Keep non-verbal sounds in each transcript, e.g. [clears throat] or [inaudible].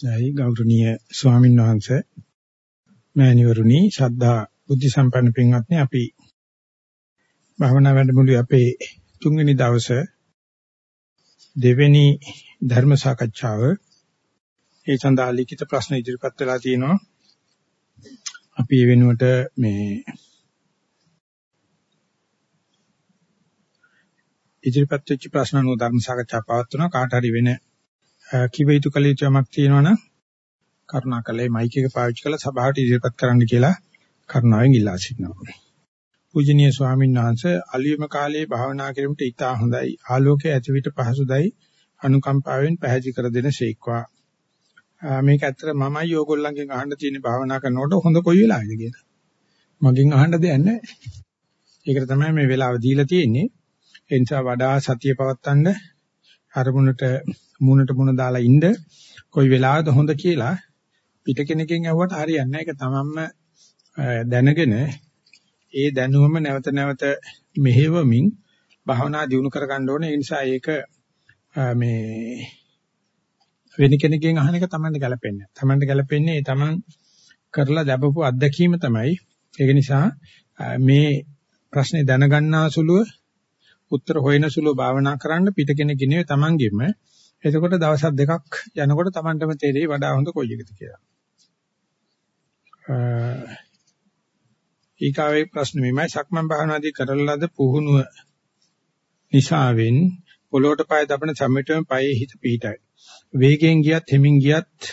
දැයි ගෞරවනීය ස්වාමීන් වහන්සේ මෑණිවරුනි ශ්‍රද්ධා බුද්ධ සම්පන්න පින්වත්නි අපි භාවනා වැඩමුළුවේ අපේ තුන්වෙනි දවසේ දෙවෙනි ධර්ම සාකච්ඡාව. ඒ සඳහා ලිඛිත ප්‍රශ්න ඉදිරිපත් වෙලා තියෙනවා. අපි ඒ වෙනුවට මේ ඉදිරිපත් වෙච්ච ප්‍රශ්න අනුව ධර්ම සාකච්ඡා පවත්වනවා. කාට හරි වෙන කිව යුතු කල යුතු යමක් තියෙනවනම් කරුණාකරලා මයික් එක පාවිච්චි කරලා සභාවට ඉදිරිපත් කරන්න කියලා කරුණාවෙන් ඉල්ලා සිටිනවා. පූජනීය ස්වාමීන් වහන්සේ අලියම කාලයේ භාවනා කිරීමට ඉතා හොඳයි. ආලෝකයේ ඇති විට පහසුදයි අනුකම්පාවෙන් පැහැදිලි කර දෙන ශේක්වා. මේක ඇත්තට මමයි ඕගොල්ලන්ගෙන් අහන්න තියෙන භාවනා කරනකොට හොඳ කොයි වෙලාවේද කියලා. මගෙන් අහන්න දෙයක් නැහැ. ඒකට තමයි මේ වෙලාව දීලා තියෙන්නේ. ඒ නිසා වඩා සතිය පවත්තන්න අරමුණට මූණට මූණ දාලා ඉන්න කොයි වෙලාවද හොඳ කියලා පිට කෙනකින් ඇහුවට හරියන්නේ නැහැ. ඒක තමන්ම දැනගෙන ඒ දැනුවම නැවත නැවත මෙහෙවමින් භාවනා දියුණු කර ගන්න ඕනේ. ඒ නිසා ඒක මේ වෙන කෙනකින් අහන එක තමන්ට ගැලපෙන්නේ. තමන්ට ගැලපෙන්නේ තමන් කරලා දැබපු අත්දැකීම තමයි. ඒක නිසා මේ ප්‍රශ්නේ දැනගන්නා සුළුව උත්තර හොයන සුළුව භාවනා කරන්න පිට කෙනෙක් නෙවෙයි තමන්ගෙම එතකොට දවස් දෙකක් යනකොට Tamanටම තේරෙයි වඩා හොඳ කොයි එකද කියලා. ඊකාවේ ප්‍රශ්න මෙමය සක්මන් භාවනාදී කරන ලද පුහුණුව නිසාවෙන් පොළොවට පය දබන සම්මිතම පයේ හිත පිහිටයි. වේගයෙන් ගියත් හිමින් ගියත්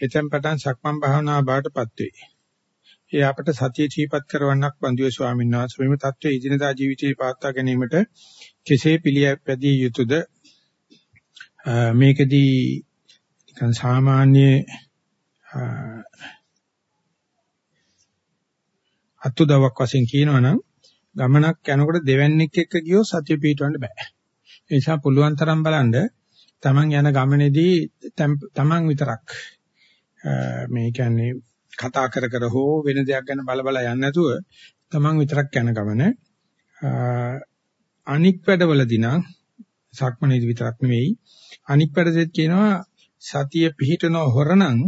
එතෙන් පටන් සක්මන් භාවනා බාටපත් වේ. ඒ අපට සතිය චීපත් කරවන්නක් වන්දිය ස්වාමීන් වහන්සේ මෙම தત્ත්වයේ ඉදිනදා ජීවිතේ පාත්තා ගැනීමට කෙසේ පිළිපැදිය යුතුද මේකදී නිකන් සාමාන්‍ය අතුදවක් වශයෙන් කියනවනම් ගමනක් යනකොට දෙවන්නේක් එක්ක ගියොත් සතිය පිටවන්න බෑ. ඒ නිසා පුළුවන් තරම් බලන්න තමන් යන ගමනේදී තමන් විතරක් මේ කියන්නේ කතා කර කර හෝ වෙන දෙයක් ගැන බල බල යන්නේ නැතුව තමන් විතරක් යන ගමන අනික් වැඩවලදී නම් සක්මනේදී විතරක් නෙවෙයි අනික් වැඩදෙත් කියනවා සතිය පිහිටන හොරණම්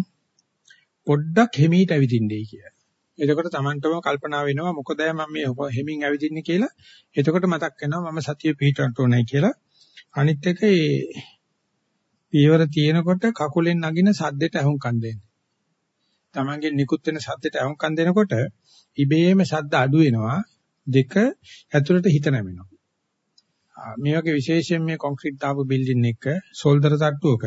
පොඩ්ඩක් හිමීට ඇවිදින්නයි කියලා. එතකොට Tamanටම කල්පනා වෙනවා මොකද මම මේ හිමින් ඇවිදින්නේ කියලා. එතකොට මතක් වෙනවා මම සතිය පිහිටවන්න ඕනේ කියලා. අනිත් එක ඒ පියවර තියෙනකොට කකුලෙන් නගින සද්දෙට අහුම්කම් දෙන්න. Tamanගේ නිකුත් වෙන සද්දෙට අහුම්කම් දෙනකොට ඉබේම සද්ද අඩු වෙනවා. දෙක ඇතුළට හිත නැමෙනවා. මේ වගේ විශේෂයෙන් මේ කොන්ක්‍රීට් දාපු බිල්ඩින් එක සෝල්දර තට්ටුවක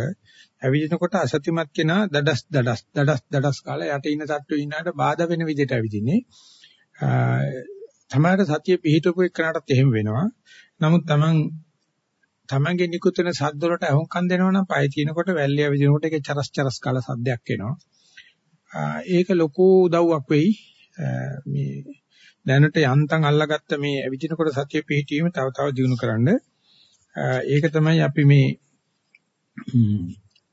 ඇවිදිනකොට අසත්‍යමත් කෙනා දඩස් දඩස් දඩස් දඩස් කාලා යට ඉන්න තට්ටුවේ ඉන්නාට බාධා වෙන විදිහට ඇවිදින්නේ. තමයි සතිය පිහිටපු එක්කනටත් එහෙම වෙනවා. නමුත් Taman Tamanගේ නිකුත් වෙන සද්ද වලට අහුම්කම් දෙනවා නම් පය තිනකොට වැල්ලිය ඇවිදිනකොට ඒකේ චරස් චරස් කාලා සද්දයක් එනවා. ඒක ලොකු උදව්වක් වෙයි. මේ දැනට යන්තම් අල්ලාගත්ත මේ ඇවිදිනකොට සතිය පිහිටීම තව තව දියුණු කරන්න. ඒක තමයි අපි මේ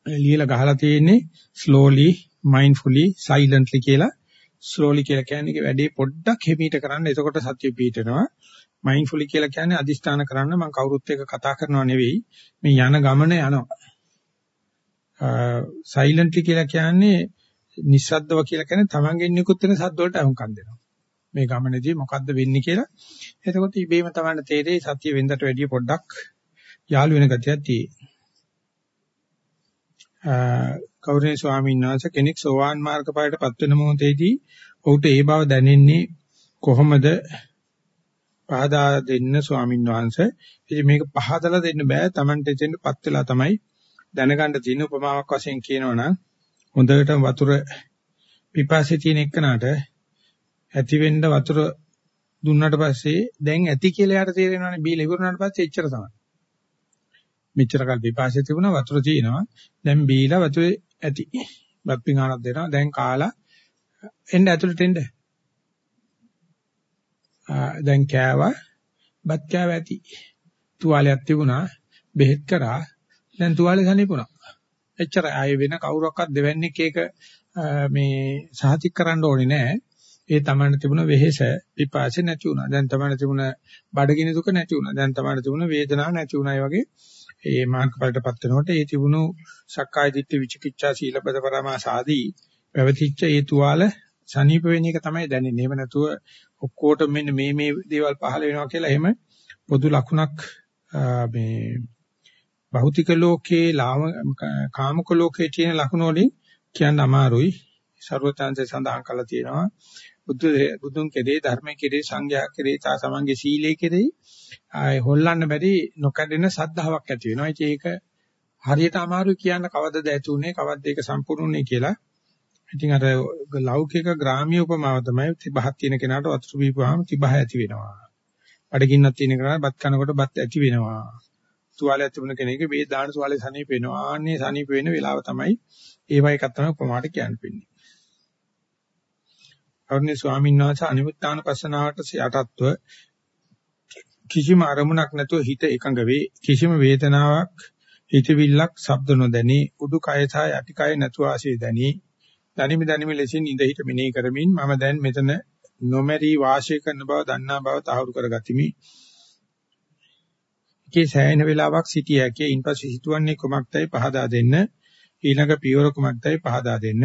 ලියලා ගහලා තියෙන්නේ slowly mindfully silently කියලා. slowly කියලා කියන්නේ වැඩේ පොඩ්ඩක් හිමීට කරන්න. එතකොට සතිය පිහිටනවා. mindfully කියලා කියන්නේ අදිස්ථාන කරන්න මම කවුරුත් එක්ක කතා කරනවා නෙවෙයි. මේ යන ගමන යනවා. silently කියලා කියන්නේ නිස්සද්දව කියලා කියන්නේ තමන්ගෙන් නිකුත් වෙන සද්ද වලට අහුම්කම් දෙනවා. මේ ගමනේදී මොකද්ද වෙන්නේ කියලා. එතකොට ඉබේම තමයි තේරෙයි සතිය වෙනදට වැඩිය පොඩ්ඩක් යාළු වෙන ගතියක් තියෙන්නේ. කෞරේ ස්වාමීන් වහන්සේ කෙනෙක් සෝවාන් මාර්ගපයටපත් වෙන මොහොතේදී ඔහුට ඒ බව දැනෙන්නේ කොහොමද? පහදා දෙන්න ස්වාමීන් වහන්සේ. ඉතින් මේක පහදලා දෙන්න බෑ. Tamante එතෙන්පත් වෙලා තමයි දැනගන්න තියෙන උපමාවක් වශයෙන් කියනවනම් හොඳට වතුර පිපාසය තියෙන එක්කනට ඇති වෙන්න වතුර දුන්නාට පස්සේ දැන් ඇති කියලා යාට තේරෙනවානේ බීලා ඉවරනාට පස්සේ එච්චර තමයි. මෙච්චර කල් විපාසය තිබුණා වතුර තියෙනවා. දැන් බීලා වතුරේ ඇති. බත් පිඟානක් දෙනවා. දැන් කාලා එන්න ඇතුළට එන්න. දැන් කෑවා බත් කෑව ඇති. තුවාලයක් තිබුණා. බෙහෙත් කරා. දැන් තුවාලේ සනීපුණා. එච්චර ආයේ වෙන කවුරක්වත් දෙවන්නේක එක මේ සහතික කරන්න ඕනේ නැහැ. ඒ තමන්න තිබුණ වෙහෙස පිපාසය නැති වුණා. දැන් තමන්න තිබුණ බඩගිනි දුක නැති වුණා. දැන් තමන්න තිබුණ වේදනාව නැති වුණා. වගේ ඒ මාර්ගඵලටපත් වෙනකොට ඒ තිබුණු සක්කාය දිට්ඨි විචිකිච්ඡා සීලබද පරමාස ආදී පැවතිච්ච ඒ තුවාල සනීප වෙන එක තමයි දැනෙන්නේ. එහෙම නැතුව ඔක්කොටම මෙන්න මේ මේ දේවල් පහළ වෙනවා කියලා එහෙම පොදු ලකුණක් මේ භෞතික ලෝකයේ කාමක ලෝකයේ තියෙන ලකුණු වලින් කියන්න අමාරුයි. ਸਰවඥාන්සේ සඳහන් කළා තියෙනවා බුදු බුදුන් කෙරේ ධර්මයේ කෙරේ සංඝයා කෙරේ තා සමන්ගේ සීලයේ කෙරේ ආය හොල්ලන්න බැරි නොකඩෙන සද්ධාාවක් ඇති වෙනවා. ඒක හරියට අමාරුයි කියන්න කවදද ඇති උනේ කවද්ද ඒක සම්පූර්ණුනේ කියලා. ඉතින් අර ලෞකික ග්‍රාමීය උපමාව තමයි තිබහක් තියෙන කෙනාට වතුර බීපුවාම තිබහ ඇති වෙනවා. බඩගින්නක් තියෙන කෙනාට බත් කනකොට බත් ඇති වෙනවා. තුවාලයක් තිබුණ කෙනෙක් මේ දාන තුවාලේ සනීප වෙනවා. ආන්නේ සනීප වෙන වෙලාව තමයි ඒ වගේ එකක් තමයි උපමාවට කියන්නේ. කරුණේ ස්වාමීන් වහන්සේ අනිමුත්තාන පස්සනාවට යටත්ව කිසිම අරමුණක් නැතුව හිත එකඟ වේ කිසිම වේදනාවක් හිතවිල්ලක් ශබ්ද නොදැනී උඩුකය සහ යටිකය නැතුව ආශේ දැනී දනිමි දනිමි ලෙසින් ඉඳ හිට මෙනෙහි කරමින් මම දැන් මෙතන නොමැරි වාසය කරන බව දන්නා බව තහවුරු කරගතිමි. එකේ සෑහෙන වේලාවක් සිටිය හැකියි. ඉන්පසු හිතුවන්නේ කුමක්දයි පහදා දෙන්න. ඊළඟ පියවර කුමක්දයි පහදා දෙන්න.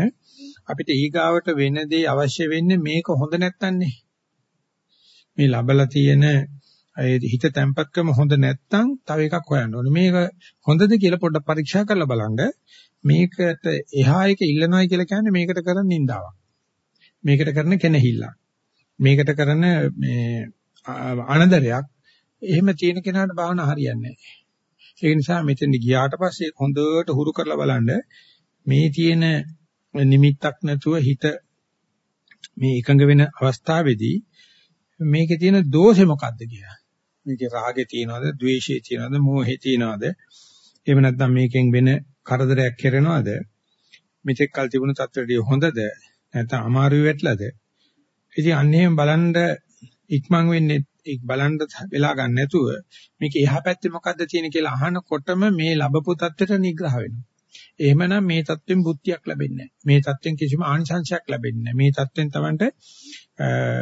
අපිට ඊගාවට වෙන දේ අවශ්‍ය වෙන්නේ මේක හොඳ නැත්තන්නේ. මේ ලබලා තියෙන හිත තැම්පත්කම හොඳ නැත්තම් තව එකක් හොයන්න ඕනේ. මේක හොඳද කියලා පොඩ්ඩක් පරීක්ෂා කරලා බලන්න. මේකට එහා එක ඉල්ලනවායි කියලා කියන්නේ මේකට කරන නින්දාවක්. මේකට කරන කෙනහිල්ලක්. මේකට කරන මේ අනදරයක්. එහෙම තියෙන කෙනාට භාවනා හරියන්නේ නැහැ. ඒ නිසා මෙතෙන් ගියාට පස්සේ හොඳට හුරු කරලා බලන්න මේ තියෙන නිමිත්තක් නැතුව හිත මේ එකඟ වෙන අවස්ථාවේදී මේකේ තියෙන දෝෂේ මොකද්ද කියලා. මේකේ රාගේ තියනවද, ద్వේෂේ තියනවද, මෝහේ තියනවද? එහෙම නැත්නම් මේකෙන් වෙන කරදරයක් කරනවද? මෙතෙක් කල් තිබුණු තත්ත්වයේදී හොඳද? නැත්නම් අමාරු වෙట్లද? ඉතින් අන්නේම බලන්න ඉක්මන් වෙන්නේ ඒක බලන්න වෙලා ගන්න නැතුව මේක එහා පැත්තේ මොකද්ද තියෙන කියලා අහනකොටම මේ ලැබපු தත්ත්වයට නිග්‍රහ වෙනවා. එහෙමනම් මේ தත්වෙන් බුද්ධියක් ලැබෙන්නේ නැහැ. මේ தත්වෙන් කිසිම ආනිසංශයක් ලැබෙන්නේ නැහැ. මේ தත්වෙන් Tamanට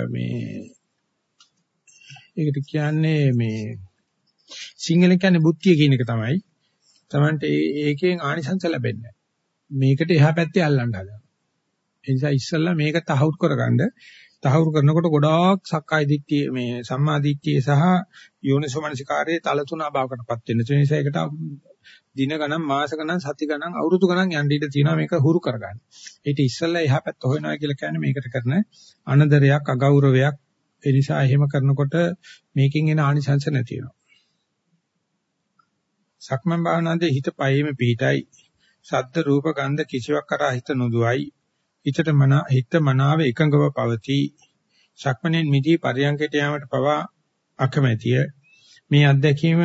මේ ඒකට කියන්නේ මේ සිංහල කියන්නේ බුද්ධිය කියන එක තමයි. Tamanට ඒකෙන් ආනිසංශ ලැබෙන්නේ මේකට එහා පැත්තේ අල්ලන්න හදනවා. ඒ නිසා ඉස්සල්ලා මේක තහවුරු කරගන්න තහවුරු කරනකොට ගොඩාක් සක්කාය දිට්ඨිය මේ සම්මා දිට්ඨිය සහ යෝනිසෝමනසිකාරයේ තල තුනක් බවකටපත් වෙන. ඒ නිසා ඒකට දින ගණන් මාස ගණන් සති ගණන් අවුරුදු ගණන් යන්න ඉඩ තියෙනවා මේක හුරු කරගන්න. ඊට ඉස්සෙල්ලා එහා පැත්ත හොයනවා කියලා කියන්නේ මේකට කරන අනදරයක් අගෞරවයක්. ඒ නිසා එහෙම කරනකොට මේකෙන් එන ආනිසංස නැති වෙනවා. සක්මන් භාවනාවේ හිත පයෙම පිහිටයි. සද්ද රූප ගන්ධ කිසිවක් කරා හිත නොදුවයි. හිතට මන හිත මනාව එකඟව පවතී. සක්මණෙන් මිදී පරියංගයට යාමට පවා අකමැතිය. මේ අත්දැකීම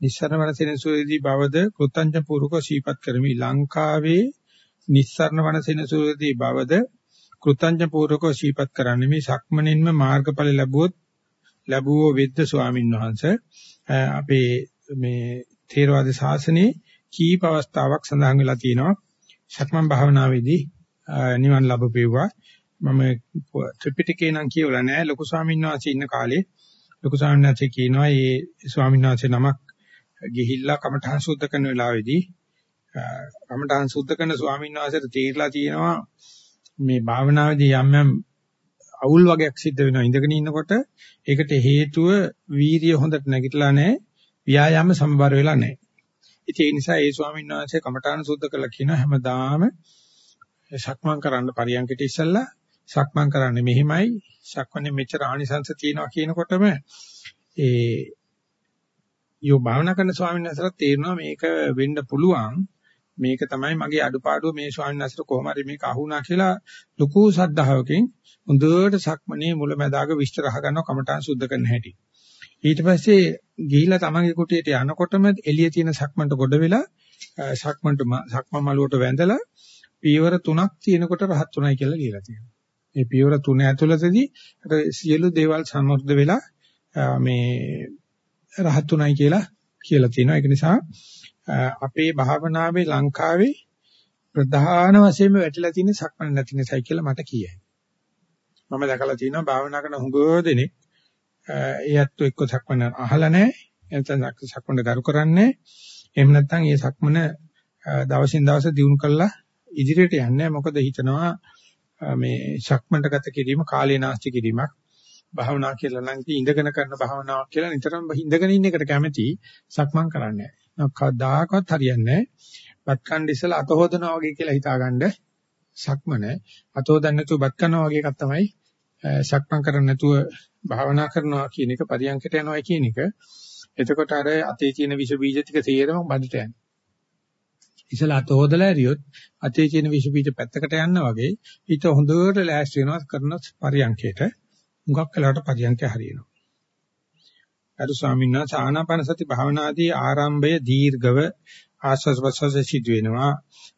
නිස්සරණ වනසෙනසුවේදී බවද කෘතංජ පූර්වක සීපත් කරමි. ලංකාවේ නිස්සරණ වනසෙනසුවේදී බවද කෘතංජ පූර්වක සීපත් කරන්නේ මේ සක්මණෙන්ම මාර්ගඵල ලැබුවොත් ලැබුවෝ වෙද්ද ස්වාමින් වහන්සේ අපේ මේ ථේරවාද ශාසනයේ කීප අවස්ථාවක් සඳහන් වෙලා තියෙනවා. සක්මන් භාවනාවේදී නිවන් ලැබුපෙව්වා. මම ත්‍රිපිටකේ නම් කියවලා නැහැ. ලොකු ස්වාමීන් වහන්සේ ඉන්න කාලේ ලොකු ස්වාමීන් වහන්සේ කියනවා මේ ස්වාමීන් වහන්සේ නමක් ගිහිල්ලා කමඨහන් සුද්ධ කරන වෙලාවේදී කමඨහන් සුද්ධ කරන ස්වාමීන් වහන්සේට තීරලා තියෙනවා මේ භාවනාවේදී යම් යම් අවුල් වගේක් සිද්ධ වෙනවා ඉඳගෙන ඉන්නකොට ඒකට හේතුව වීර්ය හොඳට නැගිටලා නැහැ ව්‍යායාම සමබර වෙලා නැහැ ඉතින් ඒ නිසා ඒ ස්වාමීන් වහන්සේ කමඨාන සුද්ධ කළා කියන හැමදාම සක්මන් කරන්න පරියන්කට ඉස්සෙල්ලා සක්මන් කරන්නේ මෙහිමයි. සක්මනේ මෙච්චර ආනිසංශ තියෙනවා කියනකොටම ඒ යෝ භාවනා කරන ස්වාමීන් වහන්සේලා තේරෙනවා මේක වෙන්න පුළුවන්. මේක තමයි මගේ අඩුපාඩුව. මේ ස්වාමීන් වහන්සේට කොහොම හරි මේක අහුණා කියලා ලুকু සද්ධාවකින් හොඳට සක්මනේ මුලැමැදාග විස්තර අහගන්නවා කමඨාන් සුද්ධ කරන හැටි. ඊට පස්සේ ගිහිලා තමන්ගේ කුටියට යනකොටම එළිය තියෙන සක්මන්ට ගොඩ වෙලා සක්මන්ට සක්මන් මළුවට වැඳලා පියවර තුනක් තියෙනකොට රහත් උනායි කියලා කියලා තියෙනවා. මේ පියවර තුන ඇතුළතදී අර සියලු දේවල් සම්මුර්ධ වෙලා මේ රහත් උනායි කියලා කියලා තියෙනවා. ඒක නිසා අපේ භාවනාවේ ලංකාවේ ප්‍රධාන වශයෙන්ම වැටිලා තියෙන සක්මන් නැති නිසායි කියලා මට කියයි. මම දැකලා තියෙනවා භාවනා කරන හුඟ දෙනෙක් එයත් එක්ක සක්මන අහලා නැහැ. එතන සක්මන ගරු කරන්නේ. එහෙම නැත්නම් ඒ සක්මන දවසින් දවස දියුණු කරලා ඉදිරියට යන්නේ මොකද හිතනවා මේ සක්මන්ට ගත කිරීම කාලේ නාස්ති කිරීමක් භාවනා කියලා නම් ඉඳගෙන කරන භාවනාවක් කියලා නිතරම ඉඳගෙන ඉන්න එකට කැමති සක්මන් කරන්නේ නැහැ. කවදාකවත් හරියන්නේ නැහැ. බත් කන්න ඉස්සලා අත හොදනවා වගේ කියලා හිතාගන්න සක්මන අත හොදන්න නැතුව බත් කනවා වගේ එකක් තමයි සක්මන් කරන්නේ නැතුව භාවනා කරනවා කියන එක පරියන්කට යනවා කියන එක. එතකොට අර අතේ තියෙන විස බීජ ටික තේරෙම බඩට යනවා. ඉතල අත හොදලා ඇරියොත් අතේ තියෙන විස බීජ පැත්තකට යන්න වගේ හිත හොඳට ලෑස්ති වෙනවා කරන පරියන්කේට. හුඟක් වෙලාවට පරියන්කේ හරියනවා. අර ස්වාමීන් වහන්සේ ආනාපාන සති භාවනාදී ආරම්භය දීර්ඝව ආස්වාස් ප්‍රසවාස සිදු වෙනවා.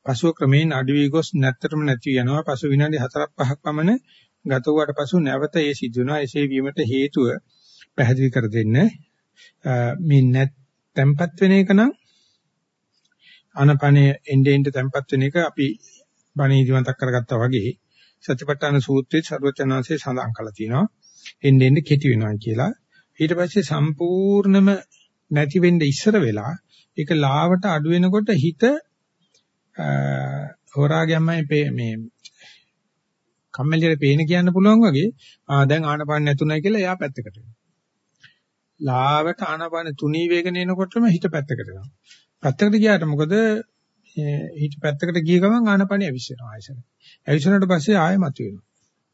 පසුව ක්‍රමයෙන් අඩු වී ගොස් නැත්තරම නැති වෙනවා. පසු විනාඩි 4ක් 5ක් පමණ ගත වූාට පසු නැවත ඒ සිදු වෙනවා. එසේ වීමට හේතුව පැහැදිලි කර දෙන්න. මේ නැත් tempat වෙන එක නම් ආනපනේ එnde end tempat වෙන එක අපි බණීදි මතක් කරගත්තා වගේ සතිපට්ඨාන සූත්‍රයේ ਸਰවචනාංශයේ සඳහන් කරලා තියෙනවා. එnde end කෙටි වෙනවා කියලා. ඊට පස්සේ සම්පූර්ණම නැති වෙන්න ඉස්සර වෙලා ඒක ලාවට අඩු වෙනකොට හිත හොරාගයන්මයි මේ කම්මැලියට පේන කියන්න පුළුවන් වගේ ආ දැන් ආනපාන නැතුණයි කියලා එයා පැත්තකට වෙනවා. ලාවට ආනපාන තුනී වේගන එනකොටම හිත පැත්තකට යනවා. පැත්තකට ගියාට මොකද හිත පැත්තකට ගිය ගමන් ආනපානිය ඇවිස්සෙනවා ආයසර. ඇවිස්සුණාට පස්සේ ආයෙ මතුවෙනවා.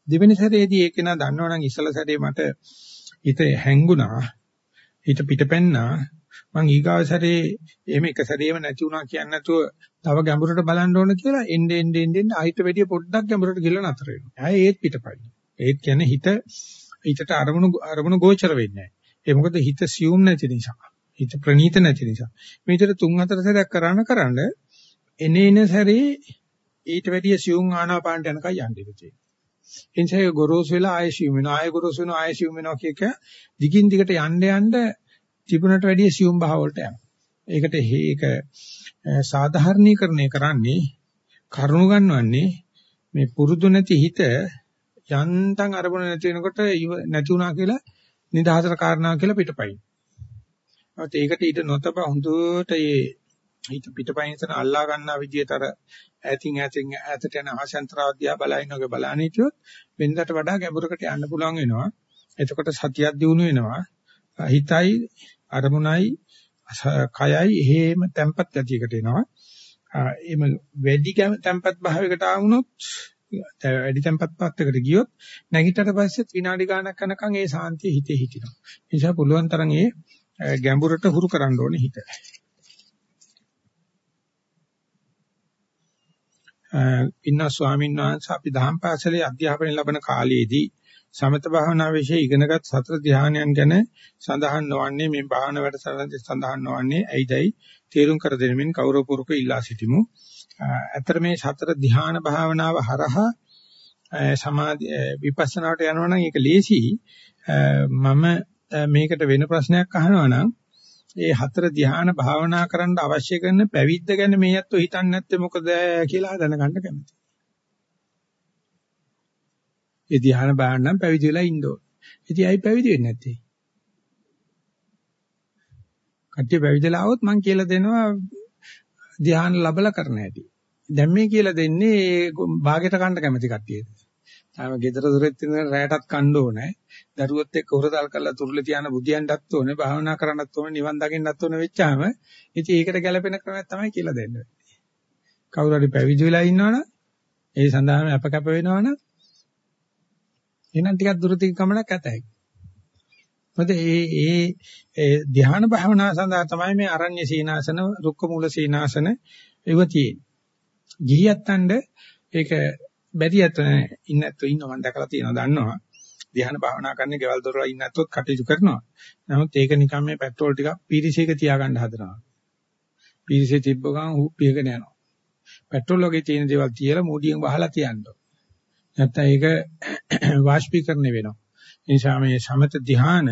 දෙවෙනි සැරේදී ඒක නා දන්නවනම් ඉස්සල සැරේ මට හිත හැංගුණා. හිත පිටපැන්නා. මං ඊගාව සැරේ එහෙම එක සැරේම නැති වුණා කියන්නේ නැතුව තව ගැඹුරට බලන්න ඕන කියලා එන්න එන්න එන්න ආහිත වැඩිය පොඩ්ඩක් ගැඹුරට ගිහලා නතර වෙනවා. ආයේ ඒත් පිටපයින්. ඒත් කියන්නේ හිත හිතට අරමුණු අරමුණු ගෝචර වෙන්නේ නැහැ. ඒ මොකද හිත සියුම් නැති නිසා. හිත ප්‍රනීත නැති නිසා. මේ විතර තුන් හතර සැරයක් කරාන කරන්න එනේන සැරේ ඊට වැඩිය සියුම් ආනාපානට යනකම් යන්න ඉතියි. එනිසා ගොරෝසු වෙලා ආයෙ සියුම් වෙනවා ආයෙ ගොරෝසු වෙනවා ආයෙ සියුම් වෙනවා කියක දිගින් දිගට යන්න යන්න තිබුණට වැඩිය සියුම් භාවවලට යනවා. ඒකට ඒක සාධාරණීකරණය කරන්නේ කරුණු ගන්නවන්නේ මේ පුරුදු නැති හිත යන්තම් අරමුණ නැති වෙනකොට නැති වුණා කියලා නිදහසට කාරණා කියලා පිටපයින්. ඒත් ඒකට ඊට නොතබ හොඳට ඒ හිත පිටපයින් තන අල්ලා ගන්නා විදියට අර ඈතින් ඈතින් ඈතට යන ආශන්තරාවදියා බලයිනෝගේ බලන්නේ හිටියොත් වෙනදට වඩා ගැඹුරකට යන්න පුළුවන් වෙනවා. එතකොට සතියක් දිනු වෙනවා. හිතයි අරමුණයි කයයි එහෙම තැම්පත් ගතියකට එනවා. එimhe වැඩි තැම්පත් භාවයකට ආවුනොත් වැඩි තැම්පත් පාත්තකට ගියොත් නැගිටට පස්සෙත් විනාඩි ගාණක් යනකම් ඒ සාන්තිය හිතේ හිටිනවා. ඒ නිසා පුළුවන් තරම් ඒ ගැඹුරට හුරු කරන්න ඕනේ හිත. ඉන්න ස්වාමීන් වහන්සේ අපි දහම් පාසලේ අධ්‍යාපනය ලබන කාලයේදී සමත භාවනා વિશે ඉගෙනගත් සතර ධානයන් ගැන සඳහන් නොවන්නේ මේ භාවනා වැඩසටහනදී සඳහන් නොවන්නේ ඇයිදයි තේරුම් කර දෙනෙමින් කෞරවපූර්වක ඉල්ලා සිටිමු. අතර මේ සතර ධාන භාවනාව හරහා සමාධි විපස්සනාවට යනවා නම් ඒක ලේසි. මම මේකට වෙන ප්‍රශ්නයක් අහනවා නම් ඒ හතර ධ්‍යාන භාවනා කරන්න අවශ්‍ය කරන පැවිද්ද ගැන මේ අත්ව හිතන්නේ නැත්තේ මොකද කියලා දැනගන්න කැමතියි. ඒ ධ්‍යාන බාහන්න නම් පැවිදි වෙලා ඉන්න ඕන. ඉතින් ඇයි පැවිදි වෙන්නේ නැත්තේ? කට්ටිය පැවිදිලා આવොත් මම කියලා දෙනවා ධ්‍යාන ලැබලා කරන්න ඇති. දැන් මේ කියලා දෙන්නේ භාගයට කන්න කැමති කට්ටියට. තාම ගෙදර දොරෙත් ඉඳන් රැයටත් කන්න ඕනේ. දරුවොත් එක්ක උරතල් කරලා තුරුල තියාන බුදියන්ටත් ඕනේ, භාවනා කරන්නත් ඕනේ, නිවන් දකින්නත් ඕනේ වෙච්චාම ඉතින් ඒකට ගැළපෙන ක්‍රමයක් තමයි කියලා දෙන්නේ. කවුරු හරි පැවිදි වෙලා ඉන්නවනම් ඒ සඳහාම අප කැප වෙනවනම් එහෙනම් ටිකක් දුරතික ගමනක් ඇතයි. මොකද ඒ ඒ ඒ ධ්‍යාන භාවනාව සඳහා තමයි මේ අරණ්‍ය සීනාසන, රුක්ක මූල සීනාසන ඒව තියෙන්නේ. ගිහියත්තන්ට ඒක බැරි ඇත ඉන්නත් ඉන්න මම දැකලා තියෙනවා දන්නවා. ධ්‍යාන භාවනා කරන්නේ ගෙවල් දොරවල් ඉන්නත්වත් කටයුතු කරනවා. නමුත් ඒක නිකන් මේ පෙට්‍රෝල් ටිකක් පීරිසයක තියාගන්න හදනවා. පීරිසෙ තිබ්බ ගමන් පියගෙන යනවා. පෙට්‍රෝල් වගේ තියෙන දේවල් තියලා මූඩියෙන් වහලා තියන්න. නැත්තම් ඒක වාෂ්පීකරණය වෙනවා. ඒ නිසා මේ සමත ධ්‍යාන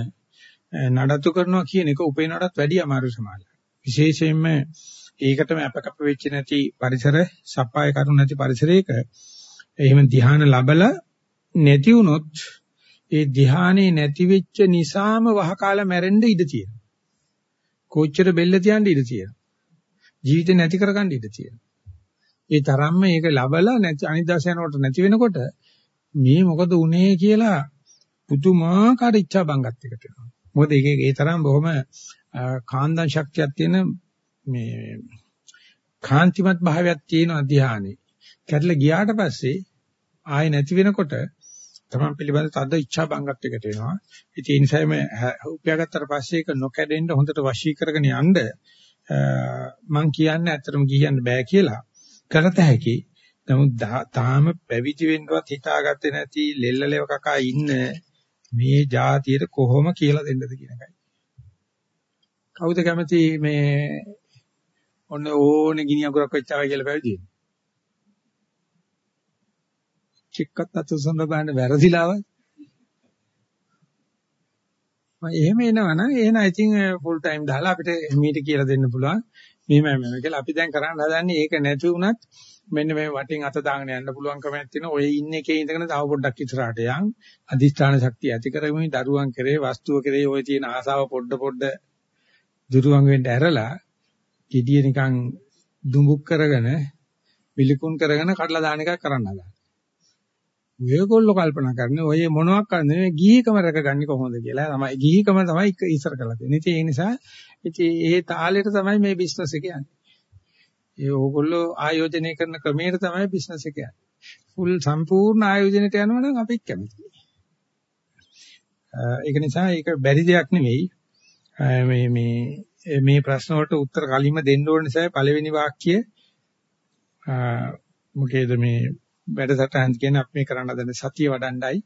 නඩත්තු කරනවා කියන එක උපේනටත් වැඩිය අමාරු සමාජයක්. විශේෂයෙන්ම ඒකටම අපකප්ප වෙච්ච නැති පරිසර, සප්පාය කරුණු නැති පරිසරයක එහෙම ධ්‍යාන ලැබලා නැති වුනොත් ඒ ධ්‍යානෙ නැති වෙච්ච නිසාම වහකාලා මැරෙන්න ඉඩ තියෙනවා. කොච්චර බෙල්ල තියන්න ඉඩ තියෙනවා. ජීවිතේ නැති කරගන්න ඉඩ තියෙනවා. ඒ තරම්ම ඒක ලබලා නැති අනිදාස යනකොට නැති වෙනකොට මේ මොකද උනේ කියලා පුදුමාකාර ඉච්ඡා බංගත් එකට වෙනවා. මොකද ඒකේ ඒ තරම් බොහොම කාන්දන් ශක්තියක් තියෙන මේ කාන්තිමත් භාවයක් තියෙන අධ්‍යානෙ. කැඩලා ගියාට පස්සේ ආයෙ නැති වෙනකොට තමන් පිළිබඳ තද ඉච්ඡා බංගත් එකට එනවා. ඉතින් ඒ නිසා මේ උපයාගත්තට පස්සේ ඒක නොකැඩෙන්න හොඳට වශී කරගෙන යන්න මම කියන්නේ ඇත්තටම කියන්න බෑ කියලා. කරත හැකි. නමුත් තාම පැවිදි වෙන්නවත් හිතාගත්තේ නැති ලෙල්ලලව කකා ඉන්න මේ જાතියට කොහොම කියලා දෙන්නද කියන එකයි. කවුද කැමති මේ ඔන්න ඕනේ ගිනි අඟුරක් වෙච්චාවයි කියලා පැවිදි වෙන්නේ? චෙක්කත් අතුසඳ බෑන වැරදිලාවයි. මම එහෙම එනවනම් එහෙනම් ඉතින් ෆුල් ටයිම් දාලා අපිට මීට කියලා දෙන්න පුළුවන්. මෙහෙමයි මෙහෙම කියලා අපි දැන් කරන්න හදන්නේ ඒක නැති වුණත් මෙන්න මේ වටින් අත දාගෙන යන්න පුළුවන්කමක් තියෙන ඔය ඉන්න එකේ ඉඳගෙන තව පොඩ්ඩක් ඉස්සරහට යන් අදිෂ්ඨාන ශක්තිය ඇති කරගමින් දරුවන් කරේ වස්තුව කරේ ඔය තියෙන ආසාව පොඩ පොඩ දුරුවන් වෙන්න ඇරලා gediya නිකන් දුඹුක් කරගෙන පිළිකුන් කරගෙන කඩලා දාන එකක් කරන්න හදා. ඔයගොල්ලෝ කල්පනා කරන්නේ ඔය මොනවක් කරන්නේ මේ ගිහිකම රැකගන්නේ කොහොමද කියලා තමයි ගිහිකම තමයි ඉස්සර කරලා තියෙන්නේ. ඉතින් ඒ නිසා ඉතින් ඒ තාලෙට තමයි මේ බිස්නස් එක යන්නේ. ඒ ඕගොල්ලෝ ආයෝජනය කරන ක්‍රමයට තමයි බිස්නස් එක යන්නේ. ෆුල් සම්පූර්ණ ආයෝජනයට යනවා නම් අපිත් කැමතියි. ඒක නිසා ඒක බැරි දෙයක් නෙවෙයි. මේ මේ මේ ප්‍රශ්න වලට උත්තර කලින්ම දෙන්න ඕන නිසා පළවෙනි වාක්‍ය මොකේද මේ වැඩසටහන් කියන අපි මේ කරන්න හදන සතිය වඩණ්ඩයි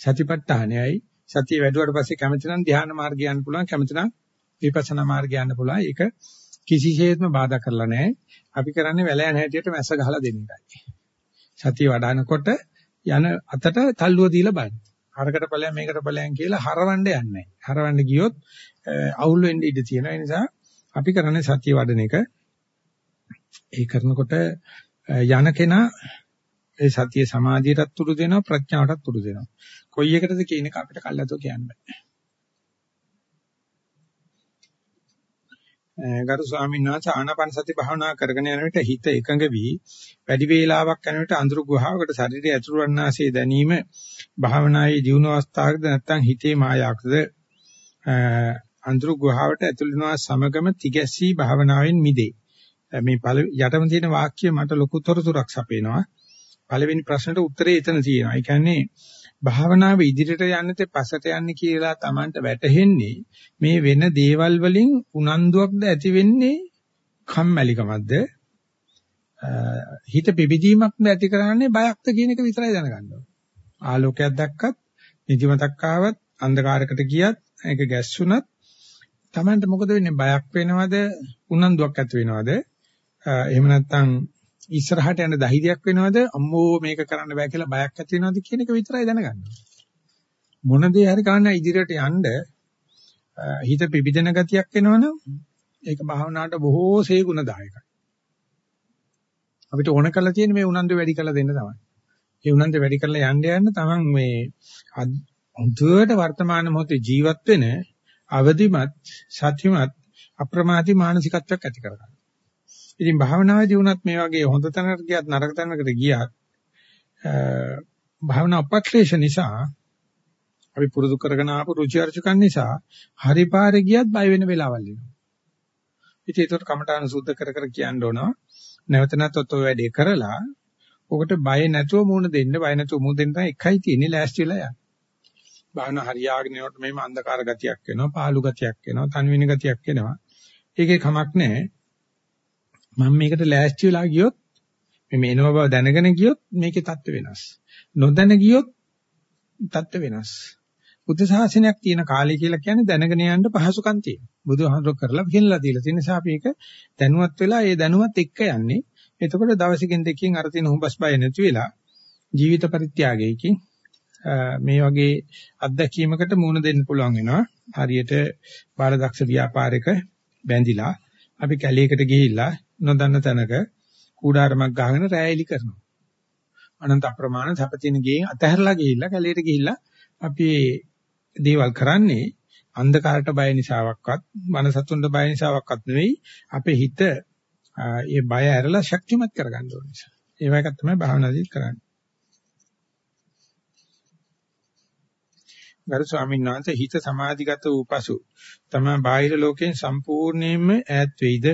සතිපට්ඨානයයි. සතිය වැඩුවට පස්සේ කැමති නම් ධ්‍යාන මාර්ගය යන්න පුළුවන් කැමති නම් විපස්සනා මාර්ගය යන්න පුළුවන්. ඒක කිසිසේත්ම බාධා කරලා නැහැ. අපි කරන්නේ වැලයන් හැටියට මැස්ස ගහලා දෙන එකයි. සතිය වඩනකොට යන අතට තල්ලුව දීලා බලන්න. අරකට ඵලයන් මේකට ඵලයන් කියලා හරවන්න යන්නේ නැහැ. හරවන්න ගියොත් අවුල් වෙන්න ඉඩ තියෙනවා. ඒ නිසා අපි කරන්නේ සතිය වඩන එක. ඒ කරනකොට යන කෙනා ඒ සතිය සමාධියටත් තුරු දෙනවා ප්‍රඥාවටත් තුරු දෙනවා. කොයි එකටද කියන එක අපිට කල්ලාතෝ කියන්න බෑ. ගරු ස්වාමීන් වහන්සේ ආනාපාන සති භාවනා කරගෙන යන විට හිත එකඟ වී වැඩි වේලාවක් යන විට අඳුරු ගුහාවකට ශරීරය ඇතුළු වන්නාසේ දැනීම භාවනායේ දියුණු අවස්ථාවකද නැත්නම් හිතේ මායාවකද අඳුරු ගුහාවට ඇතුළු වෙනවා සමගම තිගැස්සී භාවනාවෙන් මිදේ. මේ යටම තියෙන වාක්‍ය මට ලොකු තොරතුරක් සපේනවා. පළවෙනි ප්‍රශ්නට උත්තරේ එතන තියෙනවා. ඒ කියන්නේ භාවනාව ඉදිරියට යන්නතේ පසට යන්නේ කියලා Tamanට වැටහෙන්නේ මේ වෙන දේවල් වලින් උනන්දුවක්ද ඇති වෙන්නේ කම්මැලිකමක්ද හිත පිබිදීමක්ද ඇති කරන්නේ බයක්ද කියන එක විතරයි දැනගන්න ඕනේ. ආලෝකයක් දැක්කත් නිදිමතක් ආවත් අන්ධකාරයකට ගියත් ඒක ගැස්සුණත් Tamanට මොකද වෙන්නේ බයක් වෙනවද උනන්දුවක් ඇති වෙනවද එහෙම නැත්නම් ඉස්සරහට යන ධෛර්යයක් වෙනවද? අම්මෝ මේක කරන්න බෑ කියලා බයක් ඇති වෙනවද කියන එක විතරයි දැනගන්න මොන දේ හරි ගන්න ඉදිරියට යන්න හිත පිබිදෙන ගතියක් එනවනම් ඒක භාවනාවට බොහෝ සේ ගුණදායකයි අපිට ඕන කරලා තියෙන මේ උනන්දු වැඩි කරලා දෙන්න තමයි. ඒ උනන්දු වැඩි කරලා යන්න යන්න තමන් මේ හොඳට වර්තමාන මොහොතේ ජීවත් වෙන අවදිමත් සත්‍යමත් අප්‍රමාදී මානසිකත්වයක් ඇති කරගන්න. ඉතින් භාවනාවේදී වුණත් මේ වගේ හොඳ තැනකට ගියත් නරක තැනකට ගියත් භාවනා අපක්ලේශ නිසා අපි පුරුදු කරගෙන ආපු රුචි අරුචිකන් නිසා හරි පාරේ ගියත් බය වෙන වෙලාවල් එනවා. ඉතින් ඒකට කමඨාන සුද්ධ කර කර කියන්න ඕන. නැවත නැවතත් ඔය වැඩේ කරලා ඔකට බය නැතුව මුණ දෙන්න බය නැතුව මුණ දෙන්න එකයි තියෙන්නේ ලෑස්ති වෙලා යන්න. භාවනා හරියාගෙන යනකොට මේම අන්ධකාර ගතියක් වෙනවා, පාළු ගතියක් වෙනවා, තන්වින ගතියක් වෙනවා. ඒකේ කමක් නැහැ. මම මේකට ලෑස්ති වෙලා ගියොත් මේ එනව බව දැනගෙන ගියොත් මේකේ தත්ත්ව වෙනස්. නොදැන ගියොත් தත්ත්ව වෙනස්. බුද්ධ ශාසනයක් තියෙන කාලය කියලා කියන්නේ දැනගෙන යන්න පහසුකම් තියෙනවා. බුදුහාමුදුරුවෝ කරලා කියලා දීලා තියෙන නිසා අපි ඒක දැනුවත් වෙලා ඒ දැනුවත් එක්ක යන්නේ. එතකොට දවසකින් දෙකකින් අර තියෙන හුඹස් බය නැති වෙලා ජීවිත පරිත්‍යාගයකින් මේ වගේ අත්දැකීමකට මුහුණ දෙන්න පුළුවන් වෙනවා. හරියට බාලදක්ෂ ව්‍යාපාරික බැඳිලා අපි කැලේකට ගිහිල්ලා නොදන්න තැනක කූඩාරමක් ගහගෙන රැයලි කරනවා. අනන්ත අප්‍රමාණ සැපතින ගේ අතහැරලා ගිහිල්ලා කැලේට ගිහිල්ලා අපි දේවල් කරන්නේ අන්ධකාරට බය නිසාවක්වත් මනසතුන්ට බය නිසාවක්වත් නෙවෙයි අපේ හිත ඒ බය ඇරලා ශක්තිමත් කරගන්න ඕන නිසා. ඒ වගේ එකක් තමයි භාවනාදී කරන්නේ. ගරු ස්වාමීන් වහන්සේ හිත සමාධිගත වූ පසු තමයි බාහිර ලෝකයෙන් සම්පූර්ණයෙන්ම ඈත් වෙයිද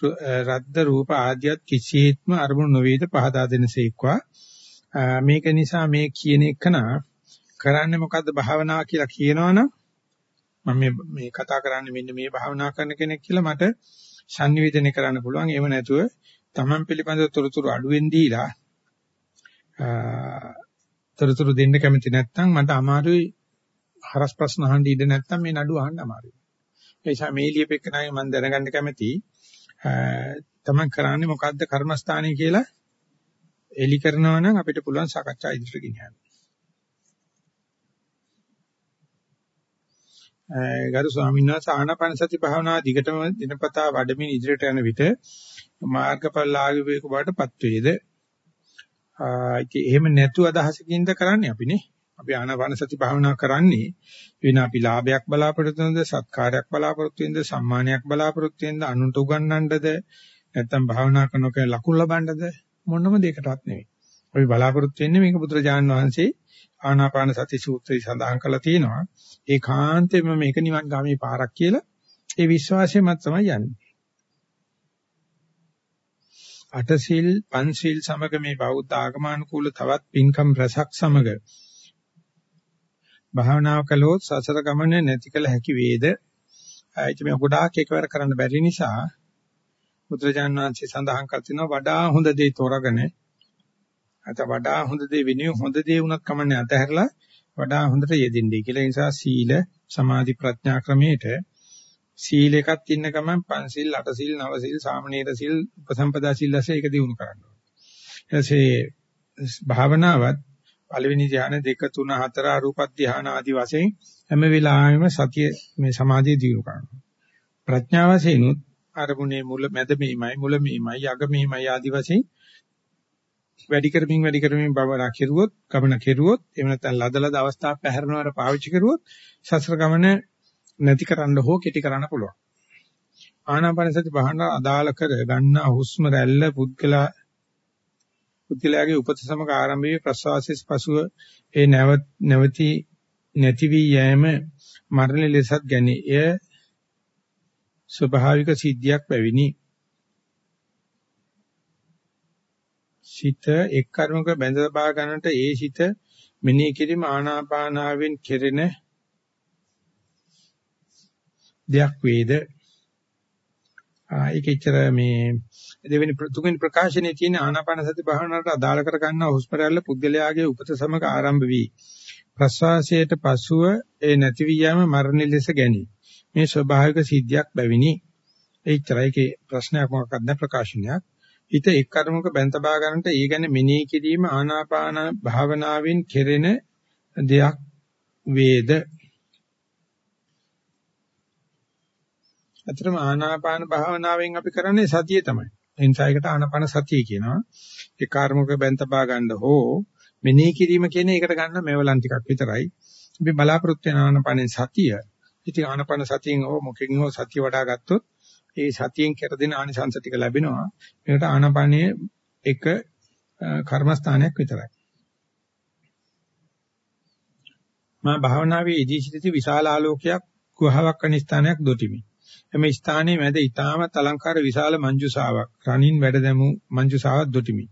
රද්ද රූප ආදියත් කිසියෙත්ම අරමුණු නොවේද පහදා දෙනසේක්වා මේක නිසා මේ කියන එකනා කරන්නේ මොකද්ද භාවනාව කියලා කියනවනම් මම මේ මේ කතා කරන්නේ මෙන්න මේ භාවනා කරන කෙනෙක් කියලා මට sannivedana කරන්න පුළුවන් එහෙම නැතුව Taman පිළිබඳව තොරතුරු අඩුවෙන් දීලා තොරතුරු දෙන්න කැමති නැත්නම් මට අමාරුයි හරස් ප්‍රශ්න අහන්න ඉඩ නැත්නම් මේ නඩුව අහන්න අමාරුයි. ඒ නිසා මේ ලියපෙන්නයි මම දැනගන්න කැමතියි. තමන් කරන්නේ මොකද්ද කර්මස්ථානයේ කියලා එලි කරනවා නම් අපිට පුළුවන් සාකච්ඡා ඉදිරියට ගෙනියන්න. ගරු ස්වාමීන් වහන්සේ ආනාපාන සති භාවනාව දිගටම දිනපතා වඩමින් ඉදිරියට යන විට මාර්ගඵල ආගිවේක බවටපත් වේද? ඉතින් එහෙම නැතු අදහසකින්ද කරන්නේ අපිනේ. අපි ආනාපාන සති භාවනා කරන්නේ වෙන අපි ලාභයක් බලාපොරොත්තු වෙනද සත්කාරයක් බලාපොරොත්තු වෙනද සම්මානයක් බලාපොරොත්තු වෙනද අනුන්ට උගන්වන්නද නැත්නම් භාවනා කරනකොට ලකුණු ලබන්නද මොනම දෙයකටවත් නෙවෙයි. අපි බලාපොරොත්තු වෙන්නේ මේක බුදුරජාණන් වහන්සේ ආනාපාන සති සූත්‍රයේ සඳහන් කරලා තියෙනවා. ඒකාන්තයෙන්ම මේක නිවන් ගාමී පාරක් කියලා ඒ විශ්වාසය මත තමයි යන්නේ. අටසිල් පන්සිල් සමග මේ බෞද්ධ ආගමනුකූල තවත් පින්කම් රසක් සමග භාවනාව කළොත් සසර ගමන නැති කළ හැකි වේද? ඒක මේ ගොඩාක් එකවර කරන්න බැරි නිසා බුදුරජාන් වහන්සේ සඳහන් කර තිනවා වඩා හොඳ දේ තෝරගෙන අත වඩා හොඳ දේ වෙනුවෙන් හොඳ දේ වුණත් කමන්නේ අතහැරලා වඩා හොඳට යෙදෙන්නේ කියලා. ඒ නිසා සීල, සමාධි, ප්‍රඥා ක්‍රමයේට සීල එකක් ඉන්න ගමන් පන්සිල්, අටසිල්, නවසිල්, සාමනීර සිල්, උපසම්පදා සිල් ඇස ඒක දිනු කරන්න ඕනේ. ඊටසේ භාවනාවත් පළවෙනි ධ්‍යාන දෙක තුන හතර අරූප ධ්‍යාන ආදි වශයෙන් හැම වෙලාවෙම සතිය මේ සමාධිය දිනු කරනවා. ප්‍රඥාව වශයෙන්ුත් අරමුණේ මුල මැද මේමයි මුල මේමයි අග මේමයි ආදි වශයෙන් වැඩි කරමින් වැඩි කරමින් බවලා කෙරුවොත් ගමන කෙරුවොත් එහෙම නැත්නම් ලදලද අවස්ථා පැහැරනවට පාවිච්චි කරුවොත් සසර ගමන නැති කරන්න හෝ කෙටි කරන්න පුළුවන්. ආනාපාන සති භාවන අදාළ කර ගන්න හුස්ම රැල්ල පුද්ගලා පුද්ගලයාගේ උපත සමග ආරම්භයේ ප්‍රසවාසයේ පසුව ඒ නැවති නැති වී යෑම මරණ ලෙසත් ගැනී එය ස්වභාවික සිද්ධියක් බැවිනි. සිත එක් කර්මක බැඳ බා ගන්නට ඒ සිත මෙනෙහි කිරීම ආනාපානාවෙන් කෙරෙන දෙයක් වේද ඒක එච්චර මේ දෙවෙනි තුන්වෙනි ප්‍රකාශනයේ තියෙන ආනාපාන සති භාවනාවට අදාළ කර ගන්නා හුස්ම රැල්ල පුද්ගලයාගේ උපත සමග ආරම්භ වී ප්‍රස්වාසයට පසුව ඒ නැති වී යාම මරණ ලෙස ගැනී මේ ස්වභාවික සිද්ධියක් බැවිනි. එච්චරයි. ඒකේ ප්‍රශ්නයක් මොකක්ද නැ ප්‍රකාශනයක්. හිත එක් අරමුණක බැඳ තබා ගන්නට ඒ ගැන මෙනෙහි කිරීම ආනාපාන භාවනාවෙන් කෙරෙන දෙයක් වේද? අතරම ආනාපාන භාවනාවෙන් අපි කරන්නේ සතිය තමයි. ඒ නිසා ඒකට ආනාපාන සතිය කියනවා. ඒ කාර්මක බැන්තපා ගන්න හෝ මෙනෙහි කිරීම කියන එකට ගන්න මෙවලන් ටිකක් විතරයි. අපි බලාපොරොත්තු වෙන ආනාපානෙන් සතිය. ඉතින් ආනාපාන සතියෙන් හෝ මොකකින් හෝ සතිය වඩා ගත්තොත් ඒ සතියෙන් කර දෙන ආනිසංස ටික ලැබෙනවා. මේකට ආනාපානයේ එක කර්මස්ථානයක් විතරයි. මා භාවනාවේ ඉදී සිටිති විශාල ආලෝකයක් ගුහාවක් අනිස් ස්ථානයක් දොටිමි. එම ස්ථානයේ මැද ඊටමත් අලංකාර විශාල මංජුසාවක් රණින් වැඩ දැමු මංජුසාවක් දොටිමි.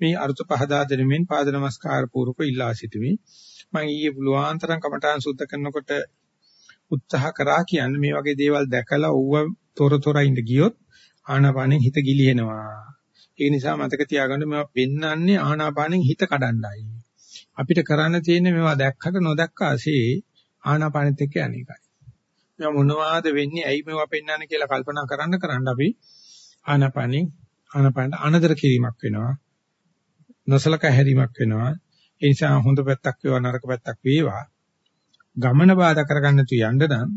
මේ අර්ථ පහදා දෙනමින් පාද නමස්කාර පූර්වක ඉල්ලා සිටිමි. මම ඊයේ පුළුවන්තරම් කමඨාන් සුද්ධ කරනකොට උත්සාහ කරා කියන්නේ මේ වගේ දේවල් දැකලා ඌව තොර තොර ඉඳ ගියොත් ආනාපානෙන් හිත ගිලිහෙනවා. ඒ නිසා මතක තියාගන්න මේවා පෙන්වන්නේ ආනාපානෙන් හිත කඩන්නයි. අපිට කරන්න තියෙන්නේ මේවා දැක්කට නොදැක්කාසේ ආනාපානෙත් එක්ක අනේකයි. මේ මොනවාද වෙන්නේ ඇයි මේවා පෙන්වන්නේ කියලා කල්පනා කරන්න කරන්න අපි ආනපනින් ආනපනට අනදර කිරීමක් වෙනවා නොසලකා හැරීමක් වෙනවා ඒ නිසා හොඳ පැත්තක් වේවා නරක පැත්තක් වේවා ගමන බාධා කරගන්න තු යන්න නම්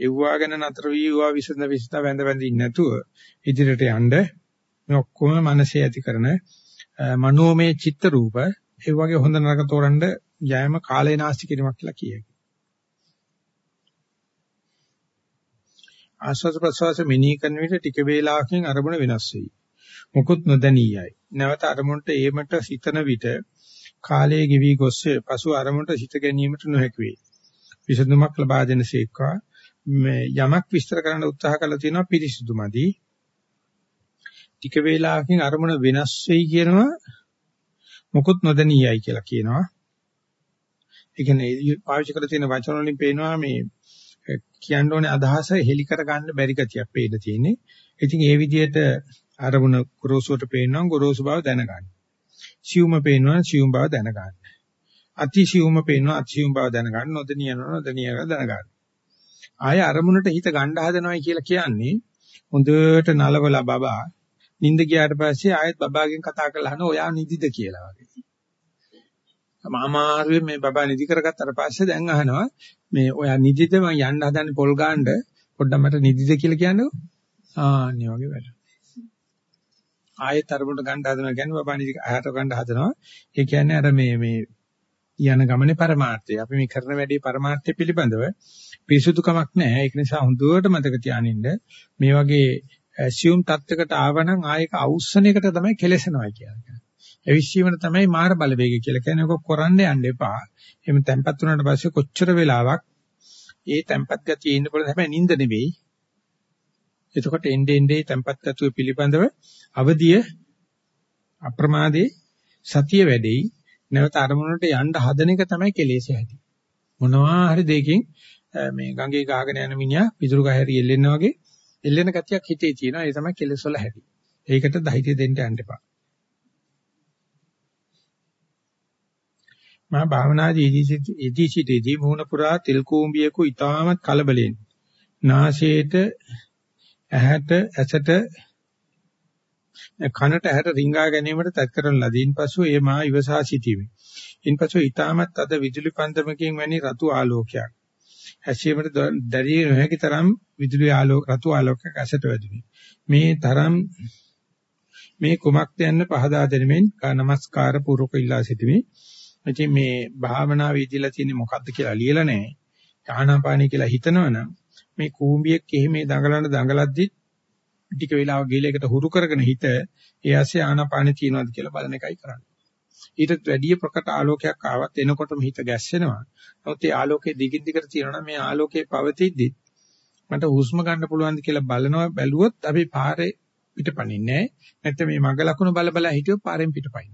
එව්වා ගැන නතර වීවා විසඳ විසඳ වැඳ වැඳ ඉන්නේ නැතුව ඉදිරියට යන්න මේ ඔක්කොම මනසේ ඇති කරන මනෝමය චිත්ත රූප ඒ වගේ හොඳ නරක තෝරන්න යෑම කාලේ නාස්ති කිරීමක් කියලා කියයි. ආස්වාද ප්‍රසවාස මෙනෙහි කරන විට ටික වේලාවකින් අරමුණ වෙනස් වෙයි. මොකුත් නොදැනියයි. නැවත අරමුණට ඒමට සිතන විට කාලයේ ගෙවි ගොස්සේ පසු අරමුණට සිත ගැනීමට නොහැකි වෙයි. විසඳුමක් ලබා දෙනසේක්වා මේ යමක් විස්තර කරන්න උත්සාහ කළා තියෙනවා පිරිසුදුමදි. ටික වේලාවකින් අරමුණ වෙනස් වෙයි කියනවා මොකුත් නොදැනියයි කියලා කියනවා. ඒ කියන්නේ පාවිච්චි කරලා තියෙන වචන වලින් පේනවා මේ කියන්න ඕනේ අදහස හෙලි කර ගන්න බැරි ගතියක් පේන්න තියෙන්නේ. ඉතින් ඒ විදිහට අරමුණ ගොරෝසුවට පේනවා ගොරෝසු බව දැනගන්න. සියුම පේනවා සියුම් බව දැනගන්න. අතිසියුම පේනවා අතිසියුම් බව දැනගන්න. නොදැනියනවා නොදැනියව දැනගන්න. ආය අරමුණට හිත ගන්න හදනවයි කියලා කියන්නේ හොඳට නලවලා බබා නිින්ද ගියාට පස්සේ ආයෙත් බබාගෙන් කතා කරලා අහන ඔයා නිදිද කියලා වගේ. අමාරුවේ මේ බබා නිදි කරගත්තට පස්සේ දැන් අහනවා මේ ඔයා නිදිද මං යන්න හදන්නේ පොල් ගාන්න පොඩ්ඩක් මට නිදිද කියලා කියන්නකෝ. ආන්නේ වගේ වැඩ. ආයෙත් අරමුණට ගන්න හදනවා කියන්නේ බබා නිදි ආහාර ගන්න හදනවා. ඒ කියන්නේ අර මේ මේ යන ගමනේ પરමාර්ථය. අපි මේ කරන වැඩේ પરමාර්ථය පිළිබඳව පිරිසුදුකමක් නැහැ. ඒක නිසා හොඳට මතක තියානින්න මේ වගේ ඇසියුම් තත්යකට ආවනම් ආයක අවුස්සන එකට තමයි කෙලසනවා කියන්නේ. එවිශ්ීමන තමයි මාර බලවේගය කියලා කියන්නේ. ඔක කරන්න යන්න එපා. එහෙම තැම්පත් වුණාට පස්සේ කොච්චර වෙලාවක් ඒ තැම්පත් ගතිය ඉන්න පුළුවන් හැබැයි නිින්ද නෙවෙයි. එතකොට එnde ende තැම්පත් ගතිය පිළිබඳව අවදිය අප්‍රමාදේ සතිය වැඩෙයි. නැවත අරමුණට යන්න හදන එක තමයි කෙලෙසේ ඇති. මොනවා හරි දෙයකින් මේ ගඟේ ගහගෙන යන මිනිහා පිටුරු ගහරි එල්ලෙනා වගේ එල්ලෙන ගතියක් හිතේ තියෙනවා. ඒ තමයි කෙලෙස් වල හැටි. ඒකට ධෛර්යය දෙන්න යන්න එපා. මා භාවනාදී ඉදී සිටීදී මූණ පුරා තිල් කූඹියකු ඊටමත් කලබලෙන් නාසයේට ඇහැට ඇසට කනට ඇහැට රිංගා ගැනීමට තත් කරන ලදීන් පසු ඒ මා ඉවසා සිටීමේ. ඉන්පසු ඊටමත් අද විදුලි පන්දමකින් වැනි රතු ආලෝකයක්. ඇසීමට දැරිය නොහැකි තරම් විදුලි ආලෝක රතු ආලෝකයක් ඇසට වැදුනි. මේ තරම් මේ කුමක්ද යන්න පහදා දෙනෙමින් නමස්කාර පූර්වක ඉල්ලා සිටිමි. ඉතින් මේ භාවනාවේ ඉදිලා තියෙන්නේ මොකද්ද කියලා ලියලා නැහැ. ආනාපානිය කියලා හිතනවනම් මේ කූඹියෙක් එහෙම දඟලන දඟලද්දි ටික වෙලාවක් ගිහලා ඒකට හුරු කරගෙන හිත ඒ ඇස්සේ ආනාපානිය තියනවාද කියලා බලන එකයි කරන්නේ. ඊටත් වැඩි ප්‍රකට ආලෝකයක් ආවත් එනකොටම හිත ගැස්සෙනවා. නමුත් ඒ ආලෝකයේ දිගින් දිගට තියෙනවා මේ ආලෝකයේ පවතිද්දි මට හුස්ම ගන්න පුළුවන්ද කියලා බලනවා බැලුවොත් අපි පාරේ පිටපණින්නේ නැහැ. නැත්නම් මේ මග ලකුණු බල බල හිටියොත් පාරෙන් පිටපයින්.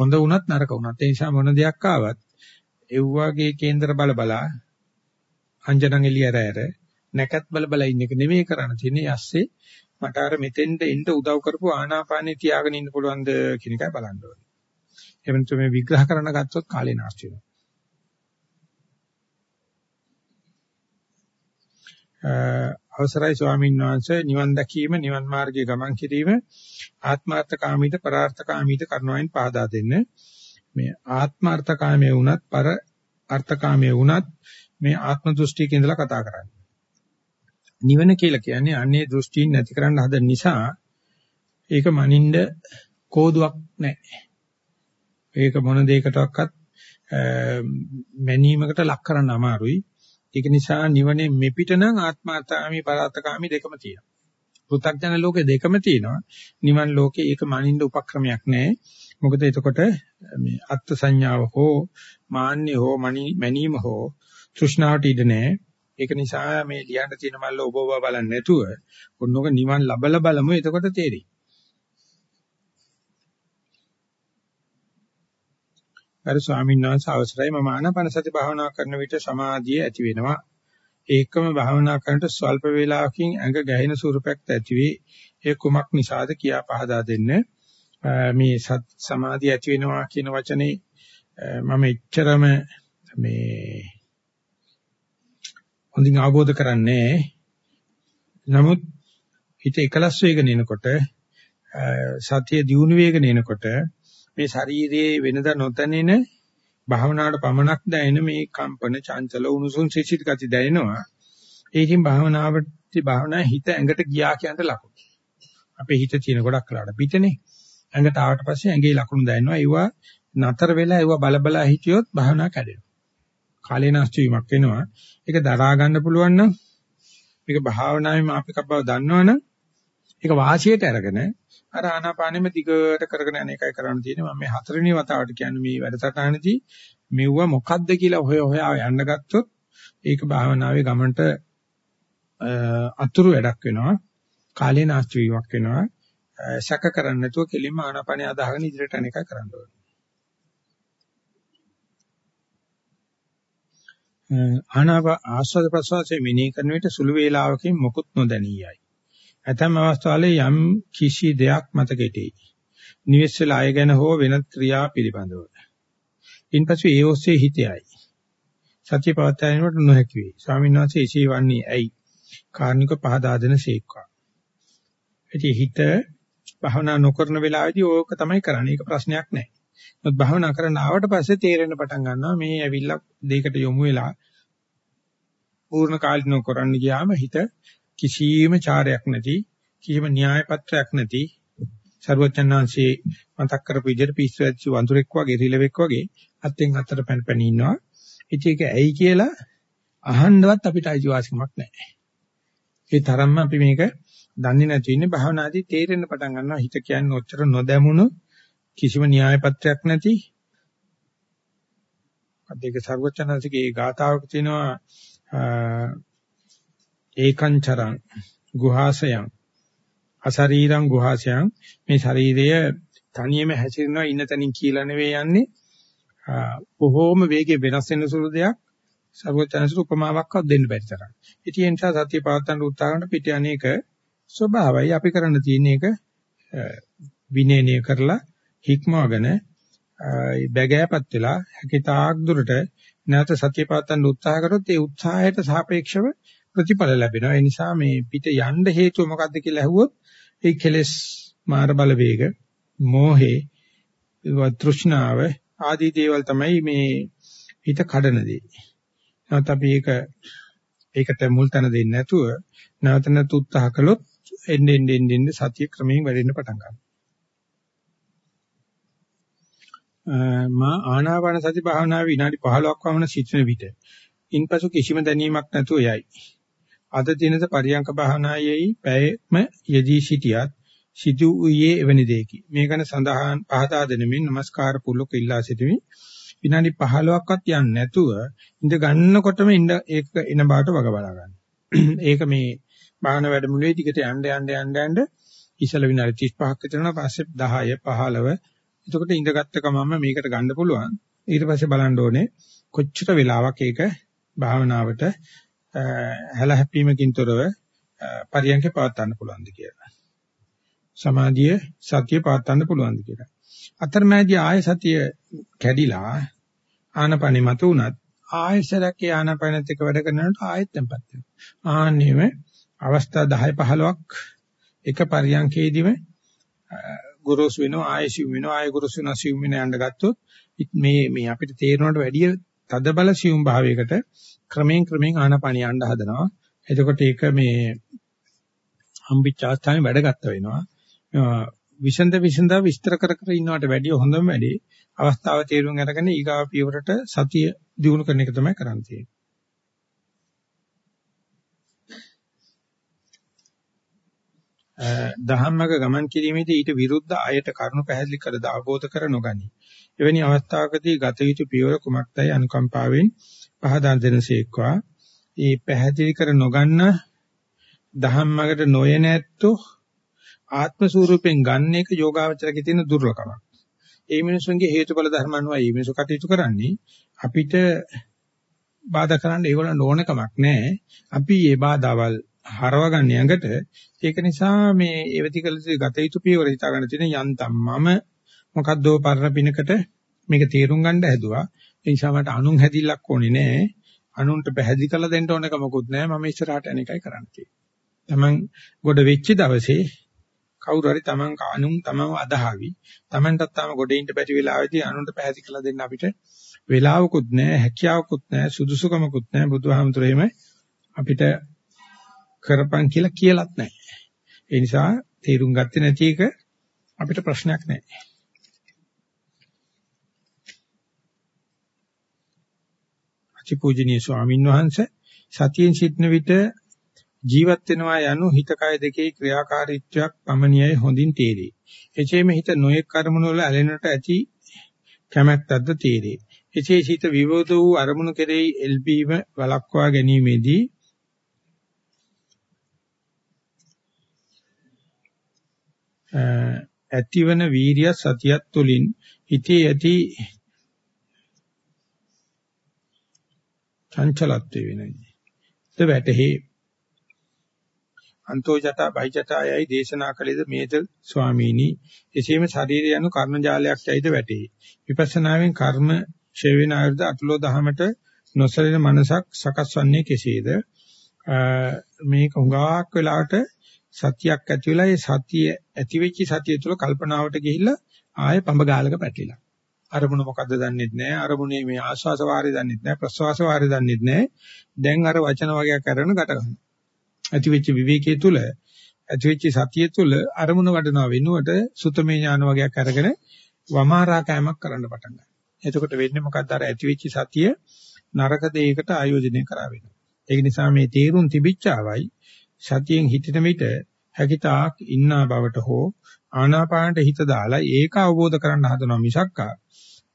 හොඳ වුණත් නරක වුණත් ඒ නිසා මොන දෙයක් ආවත් එව්වාගේ කේන්දර බල බලා අංජනන් එළියරෑර නැකත් බල බල ඉන්න එක නෙමෙයි කරන්න තියෙන්නේ යස්සේ මට අර මෙතෙන්ට එන්න උදව් කරපු ආනාපානෙ තියාගෙන ඉන්න පුළුවන්ද කියන එකයි බලන්න ඕනේ. එහෙම නැත්නම් මේ විග්‍රහ කරන්න ගත්තොත් කාලේ නාස්ති වෙනවා. අවසරයි ස්වාමීන් වහන්සේ. නිවන් දැකීම නිවන් මාර්ගයේ ගමන් කිරීම ආත්මාර්ථකාමීද පරාර්ථකාමීද කරනවායින් පහදා දෙන්න. මේ ආත්මාර්ථකාමයේ වුණත් පර අර්ථකාමයේ වුණත් මේ ආත්ම දෘෂ්ටියක ඉඳලා කතා කරන්නේ. නිවන කියලා කියන්නේ අන්නේ දෘෂ්ටීන් නැති කරන්න හදන නිසා ඒක මනින්න කෝදුවක් නැහැ. ඒක මොන දෙයකටවත් මැනීමකට ලක් කරන්න අමාරුයි. ඒක නිසා නිවනේ මෙපිට නම් ආත්මාර්ථකාමී පරාර්ථකාමී දෙකම තියෙනවා. පෘථග්ජන ලෝකේ දෙකම තියෙනවා. නිවන් ලෝකේ ඒක මනින්න උපක්‍රමයක් නැහැ. මොකද එතකොට මේ අත්ත් සංඥාව හෝ මාන්නේ හෝ මැනීම හෝ තෘෂ්ණාවට ඉඩ නැහැ. ඒක නිසා මේ ලියන්න තියෙන මල්ල ඔබ ඔබ බලන්නේ නැතුව ඔන්නෝක නිවන් ලබලා බලමු එතකොට තේරෙයි. අර ස්වාමීන් වහන්සේ අවසරයි මම ආනාපාන සති භාවනා කරන විට සමාධිය ඇති වෙනවා. ඒකම භාවනා කරනට ස්වල්ප වේලාවකින් ඇඟ ගැහෙන ස්වරූපයක් ඇති වේ. ඒ කුමක් නිසාද කියා පහදා දෙන්න. මේ සමාධිය ඇති වෙනවා කියන වචනේ මම එච්චරම මේ හොඳින් අවබෝධ කරන්නේ නමුත් හිත එකලස් වේගන එනකොට සතිය දියුණු වේගන එනකොට මේ ශරීරයේ වෙනදා නොතැනෙන භාවනාවට පමණක් දැනෙන මේ කම්පන චංචල උණුසුම් සිසිල් ගති දැනෙනවා. ඒකින් භාවනාවට භාවනා හිත ඇඟට ගියා කියන්න ලකුණු. අපේ හිත තියෙන ගොඩක් කලකට පිටනේ. ඇඟට ආවට පස්සේ ඇඟේ ලකුණු දැනෙනවා. ඒවා නතර වෙලා ඒව බලබලා හිටියොත් භාවනා කැඩෙනවා. කාලේ නාස්ති වීමක් වෙනවා. ඒක දරා ගන්න පුළුවන් නම් මේක භාවනාවේ මාපිකක් බව දන්නවනම් ඒක වාසියට අරගෙන අර ආනාපානෙම දිගට කරගෙන යන එකයි කරන්න තියෙන්නේ. මම මේ හතරවෙනි වතාවට කියන්නේ මේ වැඩසටහනදී මෙව්ව මොකද්ද කියලා හොය හොයා යන්න ගත්තොත් ඒක භාවනාවේ ගමන්ට අතුරු වැඩක් වෙනවා. කාලේ නාස්ති වීමක් වෙනවා. සැක කරන්නේ නැතුව කෙලින්ම ආනාපානිය අදාහගෙන ඉදිරියට යන එකයි කරන්න ඕනේ. ආනාප ආස්වාද ප්‍රසවාසයේ මෙනෙහි කරන විට සුළු වේලාවකින් මොකුත් නොදැනියයි. ඇතැම් අවස්ථාවල යම් කිසි දෙයක් මතකෙටෙයි. නිවෙස් වල අය ගැන හෝ වෙනත් ක්‍රියා පිළිබඳව. ඉන්පසු ඒ ඔස්සේ හිතයයි. සත්‍ය පවත්වාගෙන නොහැකි වේ. ස්වාමීන් වහන්සේ එසේ වන්නේ ඇයි? කාර්නික පහදා දෙන ශේක්වා. ඉතින් හිත භවනා නොකරන වෙලාවේදී ඕක තමයි කරන්නේ. ඒක ප්‍රශ්නයක් නෑ. මොකද භවනා කරන්න ආවට පස්සේ තේරෙන්න පටන් ගන්නවා මේ ඇවිල්ලා දෙයකට යොමු වෙලා පූර්ණ කාලිනව කරන්න ගියාම හිත කිසියම් චාරයක් නැති කිසිම න්‍යාය පත්‍රයක් නැති ਸਰවචන්නාංශයේ මතක් කරපු විදිහට පිස්සු ඇච්ච වඳුරෙක් වගේ රිලෙවෙක් වගේ අතෙන් අතට පැන පැන ඉන්නවා. ඉතින් ඒක ඇයි කියලා අහන්නවත් අපිට අයිතිවාසිකමක් නැහැ. ඒ තරම්ම අපි මේක දන්නේ නැති ඉන්නේ භවනාදී තේරෙන්න පටන් ගන්නවා හිත කියන්නේ ඔච්චර නොදැමුණු කිසිම න්‍යාය පත්‍රයක් නැති අධික ਸਰවචනසිකේ ගාතාවක තියෙනවා ඒකංචරං ගුහාසයන් අශරීරං ගුහාසයන් මේ ශරීරය තනියම හැසිරෙනවා ඉන්න තැනින් කියලා නෙවෙයි යන්නේ. බොහෝම වේගයෙන් වෙනස් වෙන සුළු දෙයක්. සර්වචනසු උපමාවක්වත් දෙන්න බැරි තරම්. ඉතින් ඒ නිසා සත්‍ය පවත්තන්න උත්සාහ කරන පිට අනේක ස්වභාවයි. අපි කරන්න තියෙන එක විනයනය කරලා හික්මවගෙන බැගෑපත් වෙලා හැකිතාක් දුරට නැවත සත්‍ය පවත්තන්න උත්සාහ කරොත් ඒ උත්සාහයට සාපේක්ෂව ප්‍රතිඵල ලැබෙනවා. ඒ නිසා මේ පිට යන්න හේතුව මොකක්ද කියලා අහුවොත් ඒ කෙලෙස් මාර බල වේග, මෝහේ, තෘෂ්ණාව ආදී දේවල් තමයි මේ හිත කඩන දේ. නැවත අපි ඒක ඒකට මුල් තැන දෙන්නේ නැතුව නැවත නැවත උත්සාහ කළොත් එන්නේ එන්නේ එන්නේ සතිය ක්‍රමයෙන් වැඩෙන්න පටන් ගන්නවා. මා ආනාපාන සති භාවනාවේ විනාඩි 15ක් වමන සිටින විට ඉන්පසු කිසිම දැනීමක් නැතුව යයි. අද දිනද පරියංක භාවනායේයි පැයම යෙදී සිටියත් සිදු වූයේ එවැනි දෙයකි. මේ ගැන සඳහන් පහදා දෙනමින් নমස්කාර පුලක ඉල්ලා සිටිමි. විනාඩි 15ක්වත් යන්නේ නැතුව ඉඳ ගන්නකොටම ඉඳ ඒක එන බාට වග බලා ගන්න. [clears throat] ඒක මේ බාහන වැඩමුළුවේ දිගට යන්න යන්න යන්න යන්න ඉසල විනාඩි 35ක් විතර යනවා පස්සේ 10 15 එතකොට ඉඳගත්ත ගමන්ම මේකට ගන්න පුළුවන් ඊට පස්සේ බලන්න ඕනේ කොච්චර වෙලාවක් ඒක භාවනාවට හැල හැප්පීමකින් තොරව පරියන්කේ පවත්වන්න පුළුවන්ද කියලා. සමාධිය සතිය පවත්වන්න පුළුවන්ද කියලා. අතරමැදි ආය සතිය කැඩිලා ආනපනෙ මත උනත් ආයසරක් ආනපනෙත් එක වැඩ කරනකොට ආයෙත් tempත් වෙනවා. ආන්නේම අවස්ථා 10 15ක් එක පරියන්කේදීම ගුරුසු වෙනවා ආයෙසියුම් වෙනවා ආයෙ ගුරුසු වෙනවා සියුම් වෙන යන්න ගත්තොත් මේ මේ අපිට තේරෙනවට වැඩිය තද බල සියුම් භාවයකට ක්‍රමයෙන් ක්‍රමයෙන් ආනාපානිය යන්න හදනවා. එතකොට ඒක මේ හම්බිච්චාස්ථානේ වැඩගත්ත වෙනවා. විසඳ විසඳ විස්තර කර කර ඉන්නවට වැඩිය හොඳම වැඩේ අවස්ථාව තේරුම් අරගෙන ඊගාව පියවරට සතිය දිනු කරන එක තමයි කරන්න තියෙන්නේ. දහම්මක ගමන් කිරීමේදී ඊට විරුද්ධ අයට කරුණු පැහැදිලි කර දාගෝත කර නොගනි. එවැනි අවස්ථාවකදී ගත යුතු පියවර කුමක්දයි අනුකම්පාවෙන් පහදා දෙනසේක්වා. මේ පැහැදිලි කර නොගන්න දහම්මකට නොයන ඇත්තෝ ආත්ම ස්වරූපෙන් ගන්න එක යෝගාවචරකේ තියෙන දුර්ලභකමක්. ඒ මිනිසුන්ගේ හේතුඵල ධර්ම අනුව මේ මිනිසු කටයුතු කරන්නේ අපිට බාධා කරන්න ඒගොල්ලන්ට ඕන කමක් නැහැ. අපි මේ බාධාවල් හරවගන්න යඟට ඒක නිසා මේ ඒවතිකල ගත යුතු පියවර හිතා ගන්න තියෙන යන්තම් මම මොකද්දෝ පරණ පිනකට මේක තේරුම් ගන්න හැදුවා ඒ නිසා මට අනුන් හැදිල්ලක් ඕනේ නෑ. අනුන්ට පැහැදිලි කරලා දෙන්න ඕනක මොකුත් නෑ. මම ඉස්සරහට යන එකයි කරන්න තියෙන්නේ. තමන් ගොඩ වෙච්ච දවසේ කවුරු හරි තමන් අනුන් තමව අදහවි තමන්ටත් තාම ගොඩේ ඉන්න බැරි වෙලාවෙදී අනුන්ට පැහැදිලි කරලා දෙන්න අපිට වෙලාවකුත් නෑ හැකියාවකුත් නෑ සුදුසුකමකුත් නෑ. බුදුහාමුදුරේම අපිට කරපන් කියලා කියලත් නැහැ. ඒ නිසා තීරුම් ගත්තේ නැති එක අපිට ප්‍රශ්නයක් නැහැ. අතිපූජනීය ස්වාමින් වහන්සේ සතියෙන් සිටන විට ජීවත් වෙනවා යනු හිත කය දෙකේ ක්‍රියාකාරීත්වයක් පමණියයි හොඳින් තේරේ. එසේම හිත නොයෙක් කර්මණු වල ඇලෙනට ඇති කැමැත්තක්ද තේරේ. එසේ සිත විවෝධ වූ අරමුණු කෙරෙහි එල්බීම වළක්වා ගැනීමේදී ඇතිවන වීරිය සතියත් තුළින් හිතේ ඇති චංචලත්වය වෙනයි. ද වැටහි අන්තෝ ජටා බයි ජටායයි දේශනා කළේද මේද ස්වාමීනි එසේම ශරීරය යනු කර්ම ජාලයක් යයිද වැටේ. විපස්සනාවෙන් කර්ම ඡේ වෙන ආයුර්ද අටලෝ දහමට නොසලින මනසක් සකස් වන්නේ කෙසේද? මේක හුඟක් වෙලාවට සතියක් ඇති වෙලා ඒ සතිය ඇති වෙච්ච සතිය තුළ කල්පනාවට ගිහිල්ලා ආයෙ පඹ ගාලක පැටලිලා. අරමුණ මොකද්ද දන්නෙත් නැහැ. අරමුණේ මේ ආස්වාස වාරය දන්නෙත් නැහැ. ප්‍රස්වාස වාරය දන්නෙත් නැහැ. දැන් අර වචන වගේක් කරගෙන ගත ගන්නවා. ඇති වෙච්ච විවේකයේ තුල ඇති වෙච්ච සතිය තුල අරමුණ වඩනවා වෙනුවට සුතමේ ඥාන වගේක් අරගෙන වමාරා කෑමක් කරන්න පටන් ගන්නවා. එතකොට වෙන්නේ මොකද්ද අර ඇති වෙච්ච සතිය නරක දෙයකට ආයෝජනය කරා වෙනවා. ඒක නිසා මේ තීරුම් තිබිච්චාවයි සතියෙන් හිටින විට හැකිතාක් ඉන්නා බවට හෝ ආනාපානට හිත දාලා ඒක අවබෝධ කරගන්න හදනවා මිසක්කා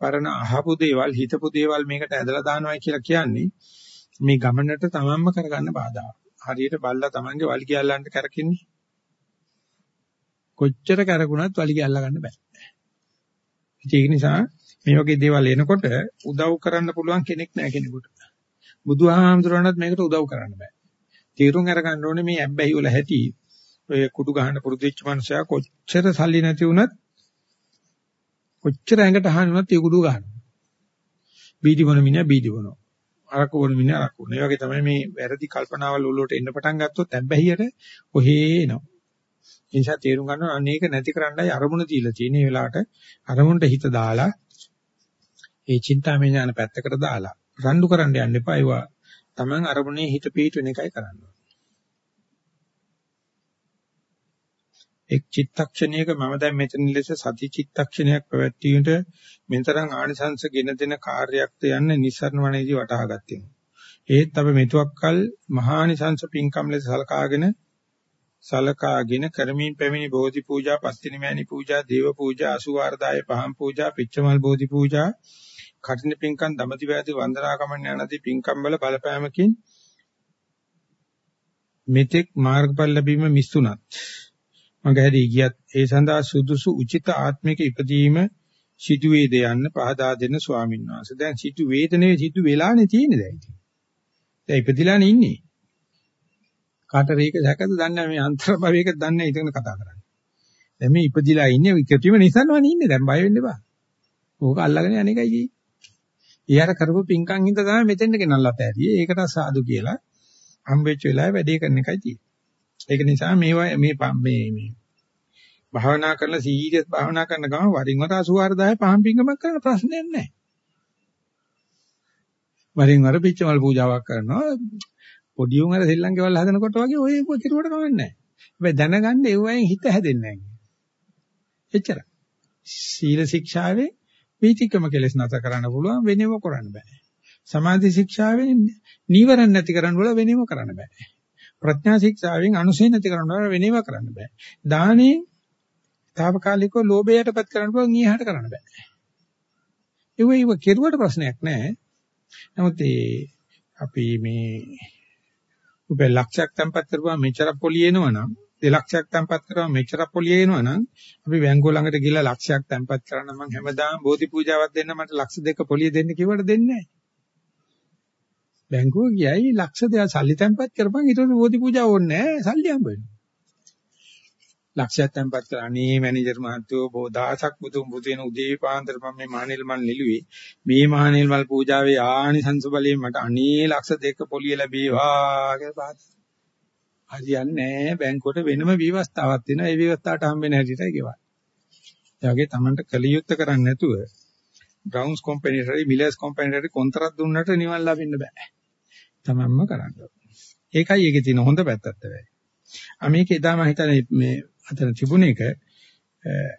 පරණ අහපු දේවල් හිතපු දේවල් මේකට ඇදලා දානවා කියලා කියන්නේ මේ ගමනට තමන්ම කරගන්න බාධාවක්. හරියට බල්ලා තමන්ගේ වලිගය අල්ලන්න කරකින්නේ. කොච්චර කරකුණත් වලිගය අල්ල ගන්න බෑ. ඒක නිසා මේ වගේ දේවල් එනකොට උදව් කරන්න පුළුවන් කෙනෙක් නැහැ කෙනෙකුට. බුදුහාමුදුරණත් මේකට උදව් කරන්න බෑ. තීරුම් අරගන්න ඕනේ මේ ඇබ්බැහි වල ඇති ඔය කුඩු ගහන පුරුදු වෙච්ච මනුස්සයා කොච්චර සල්ලි නැති වුණත් කොච්චර ඇඟට අහන්න වුණත් ඒ කුඩු ගහනවා. බීඩි බොන මිනිහා බීඩි බොනවා. අරක්කු බොන මිනිහා අරක්කු බොනවා. ඒ වගේ තමයි මේ වැරදි කල්පනාවල් වලට එන්න පටන් ගත්තොත් ඇබ්බැහියට ඔහේ එනවා. ඒ නිසා තේරුම් ගන්න අනේක නැති කරන්නයි අරමුණ දීලා තියෙන. මේ වෙලාවට අරමුණට හිත දාලා ඒ චින්තාමය ඥාන පැත්තකට දාලා රණ්ඩු කරන්න යන්න එපා. ඒවා Taman අරමුණේ හිත පිහිටුවෙන එකයි කරන්න එක් චිත්තක්ෂණයක මම දැන් මෙතන ලෙස සති චිත්තක්ෂණයක් පැවැත්වීමට මෙතරම් ආනිසංස ගෙන දෙන කාර්යයක්ද යන්න නිස්සරණ වණේදී වටහා ගත්තෙමු. ඒත් අප මෙතුක්කල් මහානිසංස පින්කම් ලෙස සලකාගෙන සලකාගෙන කරමින් පැමිණි බෝධි පූජා, පස්තිනි මෑණි පූජා, දේව පූජා, අසුවාර්දාය පහම් පූජා, පිච්චමල් බෝධි පූජා, කටින පින්කම් දමති වෑදී වන්දනා කමන්න යනදී පින්කම් වල බලපෑමකින් මෙතෙක් මාර්ගඵල ලැබීම මිස්සුණත් මගහැරී ගියත් ඒ සඳහා සුදුසු උචිත ආත්මික ඉපදීම සිටු වේද යන්න පහදා දෙන ස්වාමීන් වහන්සේ. දැන් සිටු වේදනේ සිටු වෙලානේ තියෙන්නේ දැන්. දැන් ඉපදිලානේ ඉන්නේ. කාටද ඒක සැකද දන්නේ මේ අන්තර භවයක දන්නේ ඉතින් කතා කරන්නේ. දැන් මේ ඉපදිලා ඉන්නේ ඉකටිම නිසන්වනේ ඉන්නේ. දැන් බය වෙන්න එපා. ඕක අල්ලගෙන යන්නේකයි ජී. ඊයර කරපු පිංකම් හින්දා තමයි මෙතෙන්ට ගෙනල්ලා තෑරියේ. ඒකට සාදු කියලා හම්බෙච්ච වෙලාවේ වැඩේ කරන එකයි තියෙන්නේ. ඒක නිසා මේවා මේ මේ මේ භාවනා කරන සීරියස් භාවනා කරන ගමන් වරින් වර 84000 පහම් පිංගමක් කරන ප්‍රශ්නයක් නැහැ. වරින් වර පිච්චමල් පූජාවක් කරනවා පොඩි උන් අර සෙල්ලම් ගෙවල් හදනකොට වගේ ඔය කිරුවට කමන්නේ නැහැ. හැබැයි දැනගන්න ඒ වයින් හිත හැදෙන්නේ නැහැ. එච්චරයි. සීල ශික්ෂාවේ වීතිකම කෙලස් නැතර කරන්න පුළුවන් වෙනම කරන්න බෑ. සමාධි ශික්ෂාවෙන් නීවරණ නැති කරන්න බල වෙනම කරන්න බෑ. ප්‍රඥා ශික්ෂාවෙන් අනුසය නැති කරන්න බල වෙනම කරන්න බෑ. දානේ తాවකාලිකව ලෝභයටපත් කරන්න පුළුවන් ඊහාට කරන්න බෑ. ඒව ඒව කෙරුවට ප්‍රශ්නයක් නෑ. නමුත් ඒ අපි මේ උපේ ලක්ෂයක් තැම්පත් කරපුවා මෙච්චර පොලිය එනවනම් දෙලක්ෂයක් තැම්පත් කරා මෙච්චර පොලිය එනවනම් අපි බැංකුව ළඟට ගිහලා ලක්ෂයක් තැම්පත් කරන්න මම හැමදාම බෝධි පූජාවක් දෙන්න මට ලක්ෂ දෙක පොලිය දෙන්න කිව්වට දෙන්නේ නැහැ. බැංකුව ගියයි ලක්ෂ දෙක සල්ලි තැම්පත් කරපන්. ඊට පස්සේ බෝධි පූජාව ඕනේ නැහැ. සල්ලි හම්බ වෙනවා. ලක්ෂයක් තැම්පත් කරා අනේ මැනේජර් මහත්තයෝ බොහෝ දහසක් බුදුන් බුදු වෙන උදේ පාන්දර මම මේ මහණෙල් මල් නිලුවේ මේ මහණෙල් මල් පූජාවේ ආනිසංස බලයෙන් මට අනේ ලක්ෂ දෙක පොලිය ලැබේවා කියලා හරියන්නේ නැහැ. බැංකුවට වෙනම විවස්ථාවක් තියෙනවා. ඒ විවස්ථාවට හම්බෙන හැටියටයි ගෙවන්නේ. ඒ වගේ Tamanට කලියුත්ත කරන්නේ නැතුව බ්‍රවුන්ස් කම්පැනිට හරි මිලර්ස් කම්පැනිට හරි කොන්ත්‍රාත් දුන්නට නිවන් ලබන්න බෑ. Tamanම කරන්න ඒකයි ඒකේ තියෙන හොඳ පැත්තත් වෙයි. ආ මේක එදා මම හිතන්නේ මේ අතන තිබුණ එක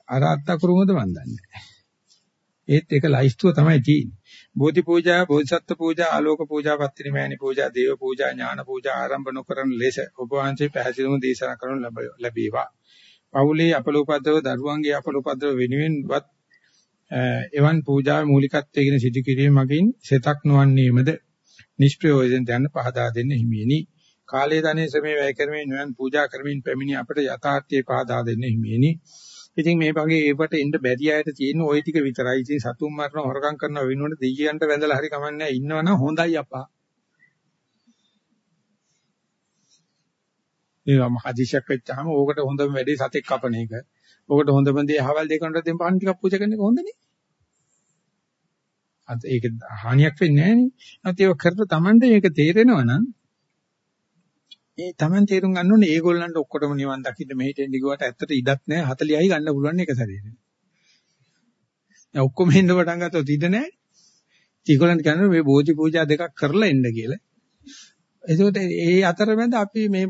අර අත්තකුරුමද මන් දන්නේ නැහැ. ඒත් ඒක ලයිස්තුව තමයි තියෙන්නේ. බෝධි පූජා, බෝධිසත්ත්ව පූජා, ආලෝක පූජා, පත්තිනි මෑණි පූජා, දේව පූජා, ඥාන පූජා ආරම්භ නොකරන ලෙස ඔබ වහන්සේ පැහැදිලිවම දේශනා කරනු ලැබේවා. පවුලේ අපලෝපද්‍රව දරුවන්ගේ අපලෝපද්‍රව වෙනුවෙන්වත් එවන් පූජා මූලිකත්වයෙන් සිදු කිරීම මගින් සෙතක් නොවන්නේමද නිෂ්ප්‍රයෝජන දැන පහදා දෙන්න හිමියනි. කාලයේ ධනේ ශ්‍රමේ වැය කරමින් නිවන් පූජා කරමින් පැමිණි අපට යථාර්ථයේ පහදා දෙන්න හිමියනි. ඉතින් මේ වගේ ඒකට එන්න බැරි අයට තියෙන ওই ටික විතරයි. ඉතින් සතුන් මරන හොරකම් කරන වෙනුවට දෙයියන්ට වැඳලා හරි කමන්නේ ඉන්නවනම් හොඳයි අප්පා. ඒ මහදිශක් වෙච්චාම ඕකට හොඳම වැඩේ සතෙක් කපන එක. ඕකට හොඳම දේ අහවල් දෙකකට දෙන්න පහන් ටිකක් පූජා කරන එක හොඳනේ. අද ඒක හානියක් වෙන්නේ නැහැ නේ. නැත්නම් ඒක කරලා Tamande මේක තේරෙනවා නම් ඒ Taman තේරුම් ගන්න ඕනේ ඒගොල්ලන්ට ඔක්කොටම නිවන් දකින්න මෙහෙට එන්න ගියාට ඇත්තට ඉඩක් නැහැ 40යි ගන්න පුළුවන් එක සැරේට. දැන් ඔක්කොම එන්න පටන් ගත්තොත් ඉඩ නැහැ. ඒගොල්ලන්ට කියන්නේ මේ බෝධි පූජා දෙකක් කරලා එන්න කියලා. එතකොට ඒ අතරමැද අපි මේ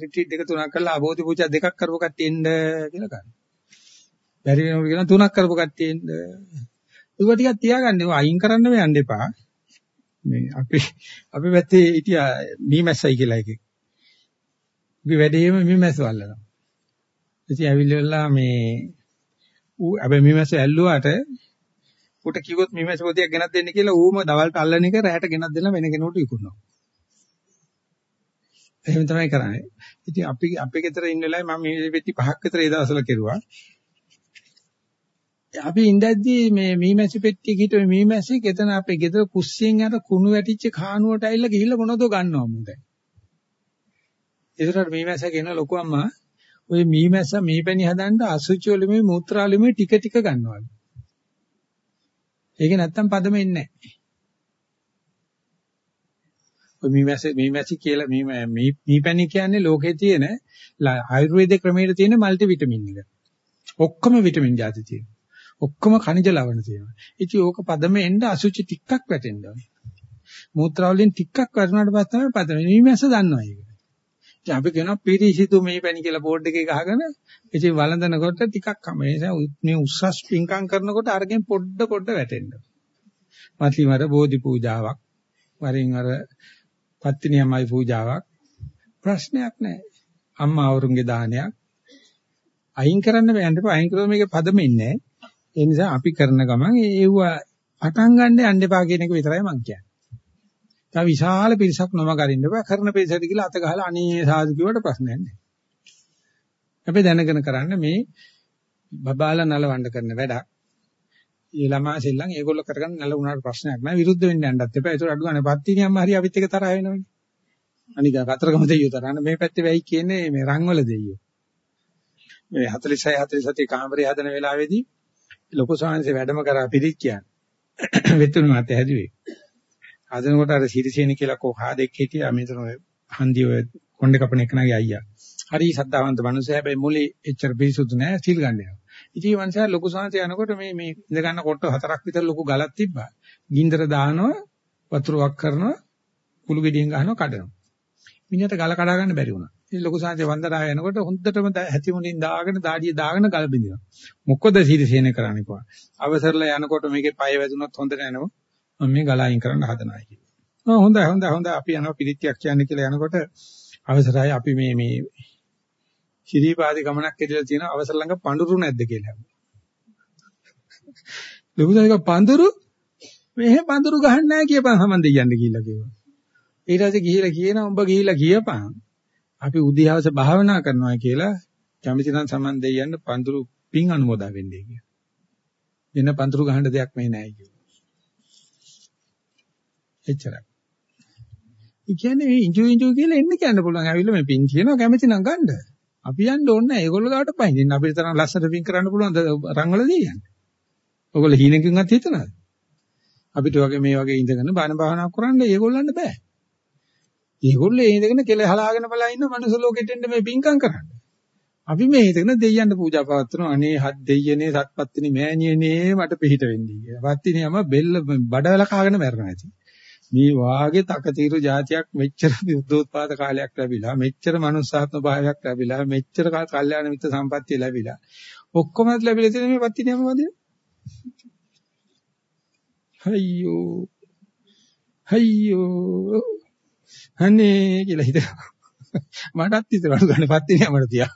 රිට්‍රීට් දෙක තුනක් කරලා අබෝධි පූජා දෙකක් කරපු කට්ටිය එන්න කියලා ගන්න. බැරි වෙනකොට කියන තුනක් කරපු කට්ටිය එන්න. ඒක ටිකක් තියාගන්න ඒවා අයින් කරන්න යන්න එපා. මේ අපි අපි පැත්තේ හිටියා මීමැස්සයි කියලා එකෙක්. අපි වැඩේම මීමැස්ස වල්ලනවා. ඉතින් ඇවිල්ලා මේ ඌ හැබැයි මීමැස්ස ඇල්ලුවාට ඌට කිව්වොත් මීමැස්ස පොතියක් ගෙනත් දෙන්න කියලා ඌම දවල්ට අල්ලන එක රැහැට ගෙනත් දෙන්න වෙන කෙනෙකුට විකුණනවා. එහෙම තමයි කරන්නේ. ඉතින් අපි අපේ ගෙදර ඉන්න වෙලාවේ මම මේ වෙටි පහක් විතර ඒ දවස්වල කෙරුවා. අපි ඉඳද්දී මේ මීමැසි පෙට්ටියක හිට මේ මීමැසි කෙතන අපේ ගෙදර කුස්සියෙන් අර කුණු වැටිච්ච කානුවට ඇවිල්ලා ගිහිල්ලා මොනවද ගන්නවා මුන්දේ. ඒතරට මීමැස්සා කියන ලොකු අම්මා ඔය මීමැස්සා මීපැණි හදන්න අසුචි වල මේ මූත්‍රා වල මේ ටික ටික ගන්නවා. ඒක නැත්තම් පදම එන්නේ නැහැ. ඔය මීමැස්සේ මීමැසි කියලා මේ මීපැණි කියන්නේ ලෝකේ තියෙන ආයුර්වේද ක්‍රමයේ තියෙන මල්ටි විටමින් එක. ඔක්කොම විටමින් જાති තියෙනවා. ඔක්කොම khනිජ ලවණ තියෙනවා. ඉතින් ඕක පදම එන්න අසුචි ටිකක් වැටෙන්න ඕනේ. මූත්‍රා වලින් ටිකක් වැටුණාට පස්සේ තමයි පදම. මීමැස්ස දන්නවා ඒක. ඉතින් අපි කියනවා පිරිසිදු මේ පැණි කියලා බෝඩ් එකේ ගහගෙන ඉතින් වළඳනකොට ටිකක් කම මේ උස්සස් පිංකම් කරනකොට අරගෙන පොඩ පොඩ වැටෙන්න. මත්ලිමර බෝධි පූජාවක් වරින් වර පත්තිනියමයි පූජාවක් ප්‍රශ්නයක් නැහැ. අම්මා අවරුන්ගේ දානයක් අයින් කරන්න බෑන්ට අයින් කළොත් මේකේ පදෙමින්නේ නැහැ. ඒ නිසා අපි කරන ගමන් ඒව පටන් ගන්න යන්න එපා කියන එක විතරයි මම කියන්නේ. තව විශාල පිරිසක් නොමග අරින්න බෑ කරන පිරිසට කියලා අත ගහලා අනේ සාදු කිව්වට ප්‍රශ්නයක් නැහැ. අපි දැනගෙන කරන්න මේ බබාලා නලවන්න කරන වැඩක්. ඒ ළමා සෙල්ලම් ඒගොල්ලෝ කරගන්න නල වුණාට ප්‍රශ්නයක් නැහැ විරුද්ධ වෙන්න යන්නත් එපා. ඒතර අඩු ගන්න පත්තිනියම්ම හරි අපිත් එක තරහ වෙනවනේ. අනික කතරගම දෙයියෝ තරහන මේ පැත්තේ වෙයි කියන්නේ මේ රන්වල දෙයියෝ. මේ 46 47 කාමරේ හදන වෙලාවේදී ලොකු සාංශේ වැඩම කරා පිළිච්ච කියන්නේ. [coughs] වෙතුණු මාත හැදුවේ. හදනකොට අර සිරිසේන කියලා කෝ හාදෙක් හිටියා මෙතන ඔය හන්දි ඔය කොණ්ඩේ කපන එකනගේ අයියා. හරි සද්ධාවන්ත මිනිස්සයා හැබැයි මුලේ එච්චර පිරිසුදු නෑ සිල් ගන්න යනවා. ඉතින් මේ මනුස්සයා ලොකු සංසය යනකොට මේ මේ ඉඳ ගන්න කොට හතරක් විතර ලොකු ගලක් තිබ්බා. ගින්දර දානවා වතුර වක් කරනවා කුළු ගෙඩියෙන් ගහනවා කඩනවා. මිනිහට ගල කඩා ගන්න බැරි වුණා. ඉතින් ලොකු සංසය වන්දනාව යනකොට හොඳටම හැති මුණින් දාගෙන දාඩිය දාගෙන ගල බින්දිනවා. මොකද සිරිසේන කරන්නේ කොහොමද? අවසරලා යනකොට මේකේ පය වැදුනොත් හොඳ නෑනෝ. මම මේ ගල අයින් කරන්න හදනවා කියලා. ඔව් හොඳයි හොඳයි හොඳයි අපි යනවා පිළිත්‍යක් කියන්නේ කියලා යනකොට අවසරයි අපි මේ මේ ශිරීපාදි ගමනක් ඇදලා තියෙන අවසර ළඟ පඳුරු නැද්ද කියලා. ලොකුසාරික පඳුරු මෙහෙ පඳුරු ගහන්න නැහැ කියපන් සමන් දෙයයන්ද කියලා කිව්වා. ඊට පස්සේ ගිහිලා කියනවා උඹ ගිහිලා කියපන්. අපි උදේවස භාවනා කරනවා කියලා කැමති නම් සමන් දෙයයන්ද පඳුරු පින් අනුමෝදා වෙන්නේ කියලා. වෙන පඳුරු ගහන්න දෙයක් මේ නැහැ කිව්වා. එච්චරයි. ඒ කියන්නේ මේ ඉන්ජු ඉන්ජු කියලා එන්න කියන්න පුළුවන්. ඇවිල්ලා මේ පින් කියනවා කැමති නම් ගන්න. අපි යන්න ඕනේ නැහැ. ඒගොල්ලෝ ගාවට පයින්. අපිට තරම් ලස්සන පින් කරන්න පුළුවන් රංගවලදී යන්නේ. ඔයගොල්ලෝ හීනකින්වත් හිතනවාද? අපිට වගේ මේ වගේ ඉඳගෙන බාන භාවනා කරන්න ඒගොල්ලන්ට බෑ. ඒගොල්ලෝ ඉඳගෙන කෙල හලාගෙන බලා ඉන්න මනුස්ස ලෝකෙට එන්න මේ පින්කම් කරන්න. අපි මේ හිතගෙන දෙයයන්ට පූජා පවත්වනවා. අනේ හත් දෙයියනේ සත්පත්තිනි මෑණියනේ මට පිහිට වෙන්නේ කියලා. පත්තිනියම බෙල්ල බඩවැල කාගෙන මැරෙනවා ඇති. මේ වාගේ තකතිරු જાතියක් මෙච්චර බුද්ධෝත්පාද කාලයක් ලැබිලා මෙච්චර මනුස්සාත්ම භාවයක් ලැබිලා මෙච්චර කල්යාණ මිත්‍ර සම්පත්තිය ලැබිලා ඔක්කොම ලැබිලා තියෙන මේ පත්තිනියම වදේ අයියෝ අයියෝ අනේ කියලා හිතනවා. මටත් හිතනවා ගන්න පත්තිනේ මට තියා.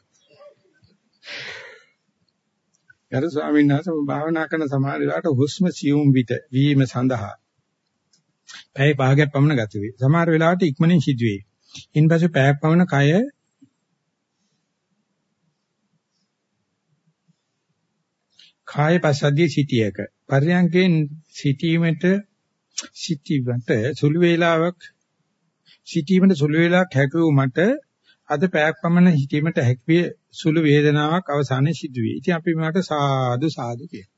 ගරු ස්වාමීන් වහන්සේ භාවනා කරන සමහර වෙලාවට හුස්ම සියුම් විට වීම සඳහා පැය භාගයක් පමණ ගත වේ. සමහර වෙලාවට ඉක්මනින් සිදුවේ. ඉන්පසු පැයක් පමණ කය කාය පස්සද්ධිය සිටියක පර්යංකෙන් සිටීමට සිටීමට සුළු වේලාවක් සිටීමට සුළු වේලාවක් හැකියු මට අද පැයක් පමණ සිටීමට හැකිය සුළු වේදනාවක් අවසානයේ සිදුවේ. ඉතින් අපි මට සාදු සාදු කියන.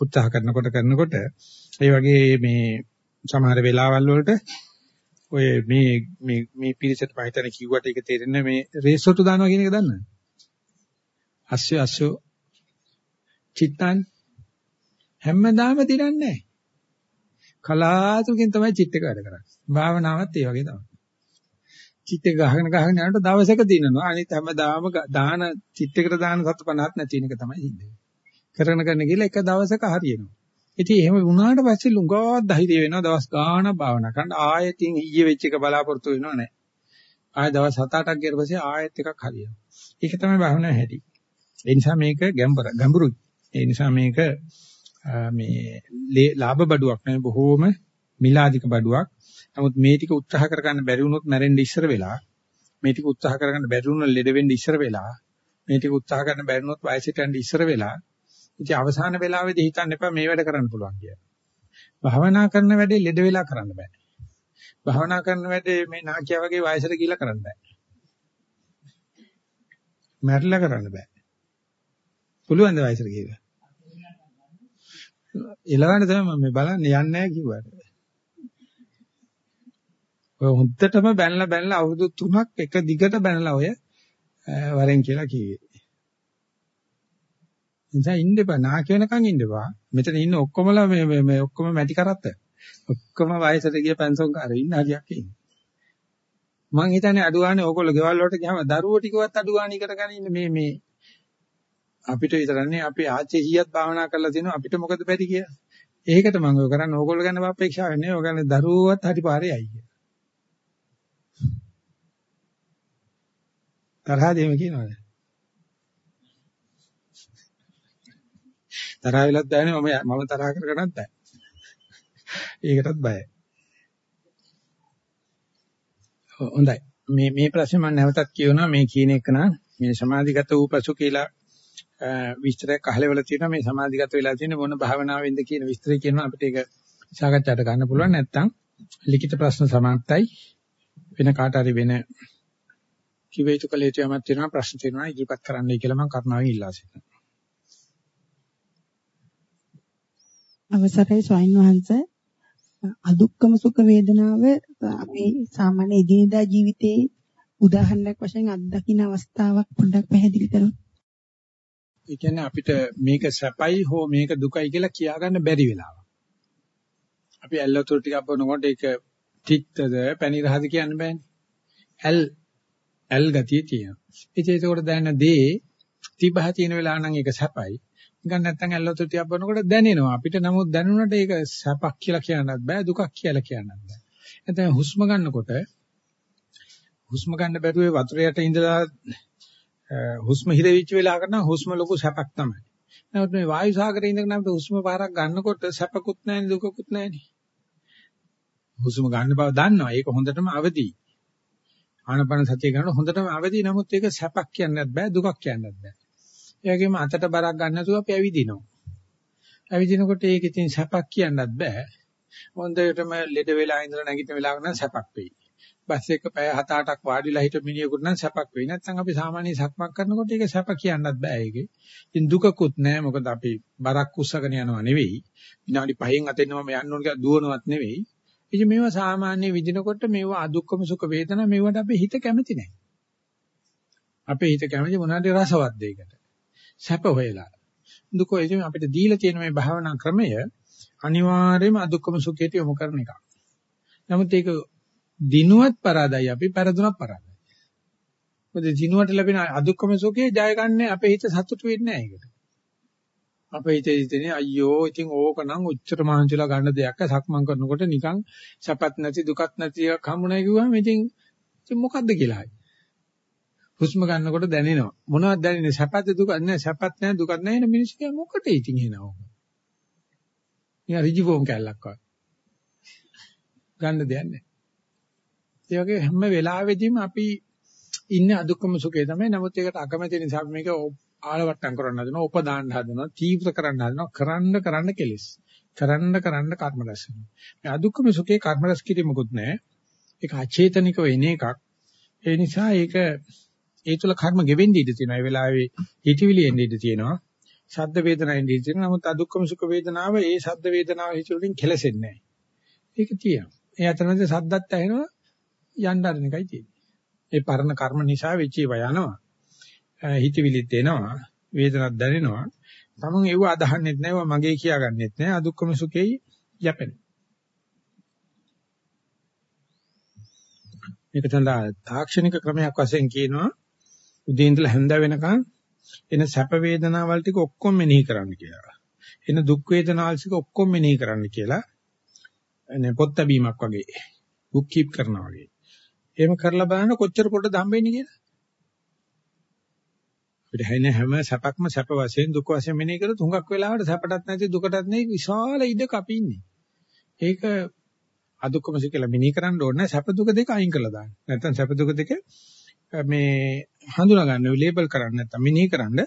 උත්සාහ කරනකොට කරනකොට ඒ වගේ මේ සමහර වෙලාවල් වලට ඔය මේ මේ මේ පිරිසට පහිතන කිව්වට ඒක තේරෙන්නේ මේ රේසොටු දානවා කියන එක දන්නවද? අස්සය අස්සෝ චිත්තන් හැමදාම දිනන්නේ නැහැ. කලාතුරකින් තමයි චිත්ත එක වැඩ කරන්නේ. භාවනාවත් ඒ වගේ තමයි. චිත්ත ගහගෙන ගහගෙන යනකොට දවසක දිනනවා. අනිත් හැමදාම දාන චිත්තයකට දාන සතු 50ක් නැති වෙන එක තමයි හින්නේ. කරන කරන ගිහලා එක දවසක හරියනවා. ඉතින් එහෙම වුණාට පස්සේ ලුඟාවක් ධෛර්ය වෙනවා දවස් ගාණක් භාවනා කරන්න. ආයෙත් ඊයේ වෙච්ච එක බලාපොරොත්තු වෙනව නැහැ. ආයෙ දවස් 7-8ක් ගියට පස්සේ ආයෙත් එකක් හරියනවා. ඒක තමයි භාවනාවේ හැටි. ඒ නිසා මේක ගැඹුර ගැඹුරුයි. ඒ නිසා මේක මේ ලාභ බඩුවක් නෙවෙයි බොහෝම මිලාදික බඩුවක්. නමුත් මේ ටික උත්සාහ කරගන්න බැරි වුණොත් මැරෙන්න ඉස්සර වෙලා මේ ටික උත්සාහ කරගන්න බැරි වුණොත් ලෙඩ වෙන්න ඉස්සර වෙලා මේ ටික උත්සාහ කරන්න බැරි වුණොත් වයසට යන්න ඉස්සර වෙලා ඉතින් අවසාන වෙලාවේදී හිතන්න එපා මේ වැඩ කරන්න පුළුවන් කියලා. භාවනා කරන වැඩේ ලෙඩ වෙලා කරන්න බෑ. භාවනා කරන වැඩේ මේ නාකියා වගේ වයසට ගිහිලා කරන්න බෑ. මැරිලා කරන්න බෑ. පුළුවන් ද වයසට ගිහිලා? එළවන්න තමයි මම බලන්නේ යන්නේ නැහැ කිව්වට. ඔය හොද්දටම බැනලා බැනලා අවුරුදු 3ක් එක දිගට බැනලා ඔය වරෙන් කියලා කිව්වේ. නිසා ඉන්න එපා නාකි වෙනකන් ඉන්න එපා. මෙතන ඉන්න ඔක්කොමලා මේ මේ මේ ඔක්කොම මැටි කරත්ත. ඔක්කොම වයසට ගිය පෙන්සන් කාරේ ඉන්න හරියක් ඉන්නේ. මං හිතන්නේ අඩුවානේ ඕගොල්ලෝ ගෙවල් වලට ගියාම දරුවෝ ටිකවත් අඩුවාණී කරගෙන ඉන්න මේ මේ අපිට විතරන්නේ අපි ආච්චි හීයත් භාවනා කරලා තිනවා අපිට මොකද බැරි කියලා. ඒකට මම ඔය කරන්නේ ඕගොල්ලෝ ගැන අපේක්ෂාවක් නෙවෙයි. ඔයගොල්ලෝ දරුවෝවත් හරි පාරේ යයි කියලා. තරහදීම කියනවාද? තරහ වෙලත් බෑනේ මම මම තරහ කරගෙනත් බෑ. ඒකටත් බයයි. හොඳයි. මේ මේ ප්‍රශ්නේ මම නැවතත් කියනවා මේ කියන එක නා මේ සමාධිගත වූ පසු කියලා විස්තරයක් අහලවල තියෙනවා. මේ සමාධිගත වෙලා තියෙන මොන භාවනාවෙන්ද කියන විස්තරය කියනවා. අපිට ඒක සාකච්ඡාට ගන්න පුළුවන්. නැත්නම් ලිඛිත ප්‍රශ්න සමාප්තයි. වෙන කාට හරි වෙන කිව යුතු කල යුතු යමක් තියෙනවා ප්‍රශ්න තියෙනවා ඉදිරිපත් කරන්නයි කියලා මම කරුණාවෙන් ඉල්ලා සිටිනවා. අවසරයි ස්වාමීන් වහන්සේ. අදුක්කම සුඛ වේදනාව අපි සාමාන්‍ය එදිනෙදා ජීවිතයේ උදාහරණයක් වශයෙන් අත්දකින්න අවස්ථාවක් පොඩ්ඩක් පැහැදිලි කරන්න. ඒ කියන්නේ අපිට මේක සැපයි හෝ මේක දුකයි කියලා කියාගන්න බැරි වෙලාවක්. අපි ඇල්ලතුරු ටිකක් බොනකොට ඒක තිත්තද පැණි රහද කියන්න බෑනේ. ඇල් ඇල් ගතිය තියෙනවා. ඉතින් ඒකෝට දැනෙන දේ තිබහ තියෙන වෙලාව නම් ඒක සැපයි. නිකන් නැත්තම් ඇල්ලතුරු ටිකක් බොනකොට දැනෙනවා. අපිට නමුත් දැනුණට ඒක සැපක් කියලා කියන්නත් බෑ දුකක් කියලා කියන්නත් බෑ. නැත්නම් හුස්ම ගන්නකොට හුස්ම ගන්න බැරුවේ වතුර යට ඉඳලා හුස්ම හිරවිච්ච වෙලාවක නම් හුස්ම ලොකු සැපක් තමයි. නමුත් මේ වායු සාගරේ ඉඳගෙන අපිට හුස්ම පාරක් ගන්නකොට සැපකුත් නැහැ දුකකුත් නැහැ හුස්ම ගන්න බව දන්නවා. ඒක හොඳටම අවදි. ආනපන සතිය ගන්න හොඳටම අවදි. නමුත් ඒක සැපක් කියන්නත් බෑ දුකක් කියන්නත් බෑ. ඒ වගේම අතට බරක් ගන්න නැතුව අපි ඇවිදිනවා. ඇවිදිනකොට ඒක ඉතින් සැපක් කියන්නත් බෑ. හොඳටම ලෙඩ වෙලා ඉඳලා නැගිටින වෙලාවක නම් සැපක් වෙයි. බස් එක පැය 7-8ක් වාඩිලා හිට මිනිහෙකුට නම් සැපක් වෙයි. නැත්නම් අපි සාමාන්‍ය සක්මක් කරනකොට ඒක සැප කියන්නත් බෑ ඒකේ. ඉතින් දුකකුත් නෑ මොකද අපි බරක් උස්සගෙන යනවා නෙවෙයි. විනාඩි 5න් අතෙන්නම යන්න ඕන කියලා දුවනවත් නෙවෙයි. ඉතින් මේවා සාමාන්‍ය විදිනකොට මේවා අදුක්කම සුඛ වේදනා මේවට අපේ හිත කැමති නෑ. අපේ හිත කැමති මොනවාද රසවත් දෙයකට. සැප හොයලා. දුක ඉතින් අපිට දීලා තියෙන මේ භාවනා ක්‍රමය අනිවාර්යයෙන්ම අදුක්කම සුඛයට යොමු කරන එකක්. නමුත් ඒක දිනුවත් පරාදයි අපි පෙරදුනක් පරාදයි. මොකද දිනුවට ලැබෙන අදුක්කම සුඛේ ජය ගන්න අපේ හිත සතුටු වෙන්නේ නැහැ ඒකට. අපේ හිතේ හිතෙනේ අයියෝ ඉතින් ඕකනම් උච්චර මහන්සිලා ගන්න දෙයක් සක්මන් කරනකොට නිකන් සැපත් නැති දුකත් නැති එකක් හම්බුනායි කිව්වම ඉතින් ඉතින් මොකද්ද කියලා හයි. හුස්ම ගන්නකොට දැනෙනවා. මොනවද දැනෙන්නේ? සැපත් දුකත් නැහැ. සැපත් නැහැ දුකත් නැහැ. එන මිනිස්සු කිය මොකටද ඉතින් එනවා. නිකන් රිජිෆෝම් කැල්ලක් වගේ. ගන්න දෙයක් නැහැ. ඒ වගේ හැම වෙලාවෙදීම අපි ඉන්නේ අදුක්කම සුඛේ තමයි. නමුත් ඒකට අකමැති නිසා මේක ආලවට්ටම් කරන්න හදනවා, උපදාන්න හදනවා, තීව්‍ර කරන්න හදනවා, කරන්න කරන්න කෙලස්. කරන්න කරන්න කර්ම රැස් වෙනවා. මේ අදුක්කම සුඛේ කර්ම රැස් කිරීමකුත් නැහැ. ඒක අචේතනිකව එන එකක්. ඒ නිසා ඒක ඒ තුල කර්ම ගෙවෙන්න ඉඩ තියෙනවා. ඒ වෙලාවේ හිතවිලි එන්න ඉඩ තියෙනවා. ශබ්ද වේදනා එන්න ඉඩ තියෙනවා. නමුත් අදුක්කම සුඛ වේදනාව ඒ ශබ්ද වේදනාව හිතවලින් කෙලසෙන්නේ නැහැ. ඒක තියෙනවා. ඒ අතරමැද සද්දත් ඇහෙනවා යන්න අරින එකයි තියෙන්නේ. ඒ පරණ කර්ම නිසා වෙච්ච ඒවා යනවා. හිතවිලිත් එනවා, වේදනක් දැනෙනවා. තමන් ඒව අදහන්නෙත් නැහැ, මගේ කියාගන්නෙත් නැහැ. අදුක්කම සුඛෙයි යැපෙන. මේක සඳහා තාක්ෂණික ක්‍රමයක් වශයෙන් කියනවා උදේ ඉඳලා හැන්ද වෙනකන් එන සැප වේදනාවල් ටික ඔක්කොම මෙනෙහි කරන්න කියලා. එන දුක් වේදනාවල් ටික ඔක්කොම මෙනෙහි කරන්න කියලා. එනේ පොත් බැීමක් වගේ. බුක් කීප් කරනවා වගේ. එහෙම කරලා බලන්න කොච්චර පොඩ හම්බෙන්නේ කියලා. අපිට හැින හැම සැපක්ම සැප වශයෙන් දුක වශයෙන් මෙනෙහි කරොත් හුඟක් වෙලාවට සැපටත් නැති දුකටත් නැති විශාල ඉඩක අපි ඉන්නේ. ඒක අදුක්කමස කියලා මෙනෙහි කරන්න ඕනේ සැප දුක දෙක අයින් කරලා දාන්න. නැත්නම් සැප දුක දෙක මේ හඳුනා ගන්න ලේබල් කරන්න නැත්නම් මෙනෙහි කරන්න.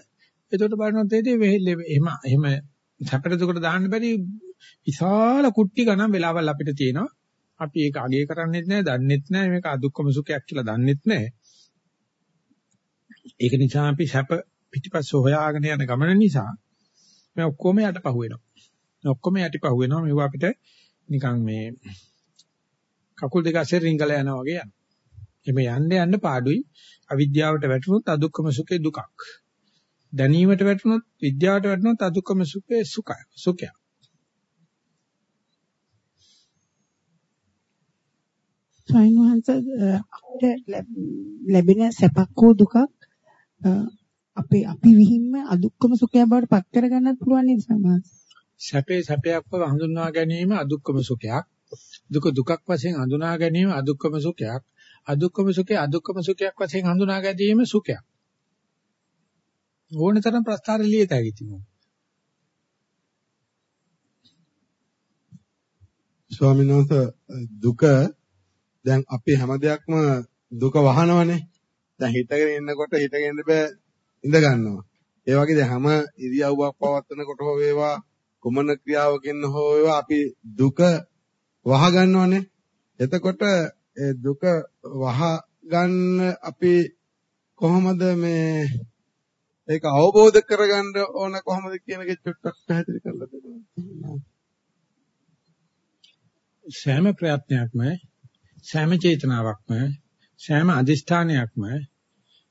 එතකොට බලනවා තේරෙන්නේ එහෙම එහෙම සැපට දුකට දාන්න බැරි විශාල කුට්ටි ගණන් වෙලාවල් අපිට තියෙනවා. අපි ඒක අගය කරන්නේත් නැහැ, දන්නෙත් නැහැ, මේක අදුක්කම සුඛයක් කියලා දන්නෙත් නැහැ. ඒක නිසා අපි සැප පිටිපස්ස හොයාගෙන යන ගමන නිසා මේ ඔක්කොම යටපහුව වෙනවා. ඔක්කොම යටිපහුව වෙනවා. මේවා අපිට නිකන් මේ කකුල් දෙක අතර රිංගලා යනවා වගේ යනවා. එමෙ යන්න යන්න පාඩුයි. අවිද්‍යාවට වැටුනොත් අදුක්කම සුඛේ දුකක්. දැනීමට වැටුනොත් විද්‍යාවට වැටුනොත් අදුක්කම සුඛේ සුඛය. සුඛයක්. ස්වාමීන් වහන්සේ අපිට ලැබෙන සැපක් හෝ දුකක් අපේ අපි විහිම්ම අදුක්කම සුඛය බවට පත් කරගන්නත් පුළුවන් නේද සමාස්? සැපේ සැපයක් බව හඳුන්වා ගැනීම අදුක්කම සුඛයක්. දුක දුකක් වශයෙන් හඳුනා ගැනීම අදුක්කම සුඛයක්. අදුක්කම සුඛය අදුක්කම සුඛයක් වශයෙන් හඳුනා ගැනීම සුඛයක්. ඕනතරම් ප්‍රස්තාර ලියතයි ඉතිමු. ස්වාමීන් වහන්සේ දුක දැන් අපි හැම දෙයක්ම දුක වහනවනේ. දැන් හිතගෙන ඉන්නකොට හිතගෙන ඉන්න බෑ ඉඳ ගන්නවා. ඒ වගේ දැන් හැම ඉරියව්වක් පවත්වනකොට හෝ වේවා කුමන ක්‍රියාවකින් හෝ වේවා අපි දුක වහ ගන්නවනේ. එතකොට ඒ දුක වහ ගන්න අපි කොහොමද මේ ඒක අවබෝධ කරගන්න ඕන කොහොමද කියන එක චුට්ටක් පැහැදිලි කරලා දෙන්න. සෑම ප්‍රයත්නයක්ම සෑම චේතනාවක්ම සෑම අදිෂ්ඨානයක්ම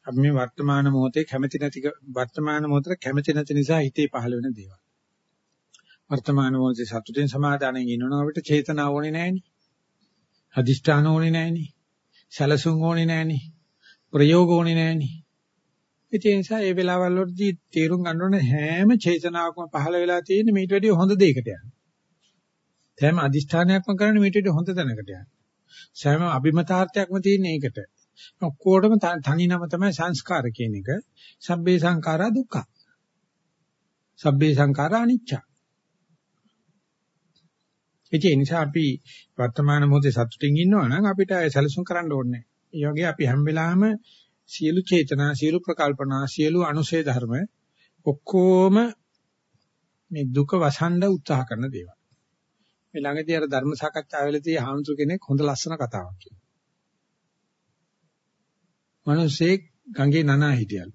අපි මේ වර්තමාන මොහොතේ කැමැති නැති වර්තමාන මොහොතේ කැමැති නැති නිසා හිතේ පහළ වෙන දේවල්. වර්තමාන මොහොතේ සතුටින් සමාදානෙන් ඉන්නවනම් අපිට චේතනාව ඕනේ නැහෙනි. අදිෂ්ඨාන ඕනේ නැහෙනි. සැලසුම් ඕනේ නැහෙනි. ප්‍රයෝග ඕනේ නැහෙනි. ඒ නිසා ඒ වෙලාවල් වලදී තීරුම් ගන්න ඕනේ හැම චේතනාවක්ම පහළ වෙලා තියෙන්නේ මේට වැඩිය හොඳ දෙයකට යන. හැම අදිෂ්ඨානයක්ම කරන්නේ මේට වැඩිය හොඳ තැනකට යන. සෑම අභිමතාර්ථයක්ම තියෙන එකට. ඔක්කොටම තනි නම තමයි සංස්කාර කියන එක. සබ්බේ සංඛාරා දුක්ඛ. සබ්බේ සංඛාරා අනිච්ච. ඒ නිසා අපි වර්තමාන මොහොතේ සතුටින් ඉන්නවා නම් අපිට සැලසුම් කරන්න ඕනේ. ඒ වගේ අපි හැම වෙලාවෙම සියලු චේතනා, සියලු ප්‍රකල්පනා, සියලු අනුශේ ධර්ම ඔක්කොම මේ දුක වසන්ඩ උත්සාහ කරන දේවල්. මේ ළඟදී අර ධර්ම සාකච්ඡාවේදී හාමුදුර කෙනෙක් හොඳ ලස්සන කතාවක් කිව්වා. මිනිස්සේ ගඟේ නනා හිටියලු.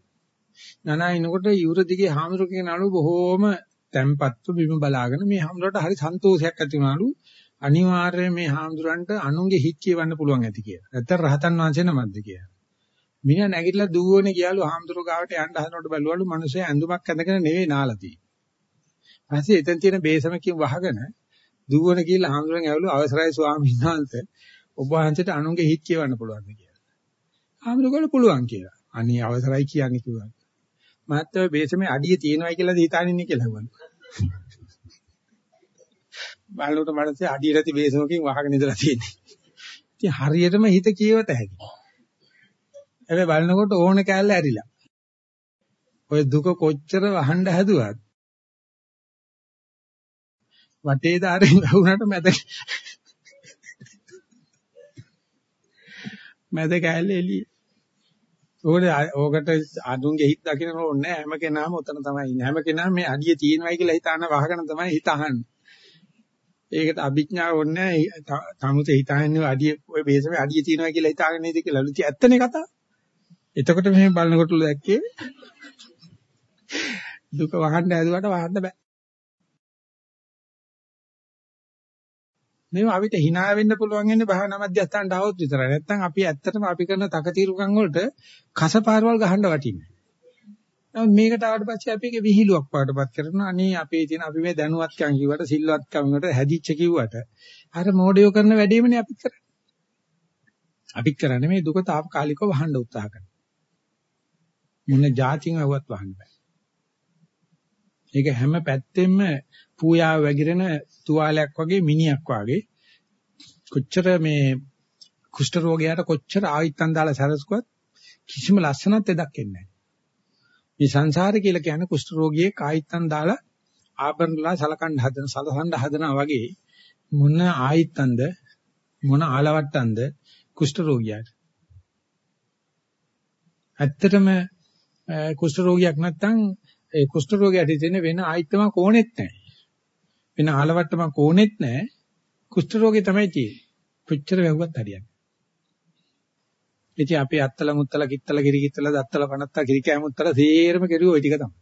නනා ඉනකොට යුර දිගේ හාමුදුර කෙනාලු බොහෝම තැම්පත්ව බිම බලාගෙන මේ හාමුදුරට හරි සන්තෝෂයක් ඇති වුණාලු. අනිවාර්යයෙන් මේ හාමුදුරන්ට අනුන්ගේ හිත් කියවන්න පුළුවන් ඇති කියලා. නැත්තම් රහතන් වහන්සේ නමක්ද කියලා. මිනිහා නැගිටලා දුවෝනේ ගියාලු හාමුදුර ගාවට යන්න හදනකොට බැලුවලු මිනිස්සේ ඇඳුමක් ඇඳගෙන නෙවෙයි නාලා තියෙන්නේ. ඊපස්සේ එතන තියෙන බේසමකින් වහගෙන දුවන කියලා හාමුදුරන් ඇවිල්ලා අවසරයි ස්වාමීන් වහන්සේ ඔබ වහන්සේට අනුන්ගේ හිත් කියවන්න පුළුවන්ද කියලා. හාමුදුරුවෝ පුළුවන් කියලා. අනේ අවසරයි කියන්නේ කිව්වා. මහත්තයෝ බේසමේ අඩිය තියෙනවයි කියලා හිතාගෙන ඉන්නේ කියලා හුවන. බලනකොට මනසේ අඩිය රැති බේසමකින් වහගෙන ඉඳලා තියෙන්නේ. ඉතින් හරියටම හිත කියවත හැකියි. හැබැයි බලනකොට ඕන කෑල්ල ඇරිලා. ඔය දුක කොච්චර වහන්න හැදුවත් වටේ දාරෙන් වුණාට මැද මැද කෑල්ල එළිය. ඕකට ඕකට අඳුන්ගේ හිත දකින්න ඕනේ හැම කෙනාම උතන තමයි ඉන්නේ. හැම කෙනාම මේ අඩිය තියෙනවයි කියලා හිතාන වහගෙන තමයි හිත අහන්නේ. ඒකට අභිඥාව ඕනේ තමුත හිතන්නේ අඩිය ඔය බේසමේ අඩිය තියෙනවා කියලා හිතාගෙන නේද කියලා. ලුචි ඇත්තනේ කතාව. එතකොට මෙහෙම බලනකොට දැක්කේ දුක වහන්න ඇදුවට වහන්න බෑ. මේව අපිට hina වෙන්න පුළුවන් වෙන්නේ භාවනා මධ්‍යස්ථානට આવොත් විතරයි. නැත්නම් අපි ඇත්තටම අපි කරන තකතිරුකම් වලට කසපාරවල් ගහන්න වටින්නේ. නමුත් මේකට ආවට පස්සේ අපි ඒක විහිළුවක් වඩපත් කරන අනේ අපේ තියෙන අපි මේ දැනුවත්කම් කිව්වට සිල්වත්කම් වලට හැදිච්ච කිව්වට අර මොඩියෝ කරන වැඩේමනේ අපි කරන්නේ. අපි කරන්නේ මේ දුක తాවකාලිකව වහන්න උත්සාහ කරනවා. මොන જાතින් වුවත් වහන්න බෑ. ඒක හැම පැත්තෙම පූයාව වැగిරෙන තුවාලයක් වගේ මිනියක් වගේ කොච්චර මේ කුෂ්ඨ රෝගයට කොච්චර ආයිත්තන් දාලා සැලසුවත් කිසිම ලස්සනක් දෙයක් එන්නේ නැහැ. මේ සංසාරේ කියලා කියන්නේ කුෂ්ඨ රෝගියේ කායිත්තන් දාලා ආභරණලා සලකන්න හදන සලසන්න හදනවා වගේ මොන ආයිත්තන්ද මොන ආලවට්ටන්ද කුෂ්ඨ රෝගියාට. ඇත්තටම කුෂ්ඨ රෝගියක් නැත්නම් ඒ කුෂ්ඨ රෝගයට තියෙන වෙන ආයිත්තම කෝණෙත් නැහැ. වෙන ආලවට්ටම කෝණෙත් නැහැ. කුෂ්ඨ රෝගේ තමයි තියෙන්නේ. කොච්චර වැහුවත් හරියන්නේ. ඉතින් අපි අත්තල මුත්තල කිත්තල කිරි කිත්තල දත්තල පනත්ත කිරි කෑමුත්තල සේරම කෙරුවෝ ওই ටික තමයි.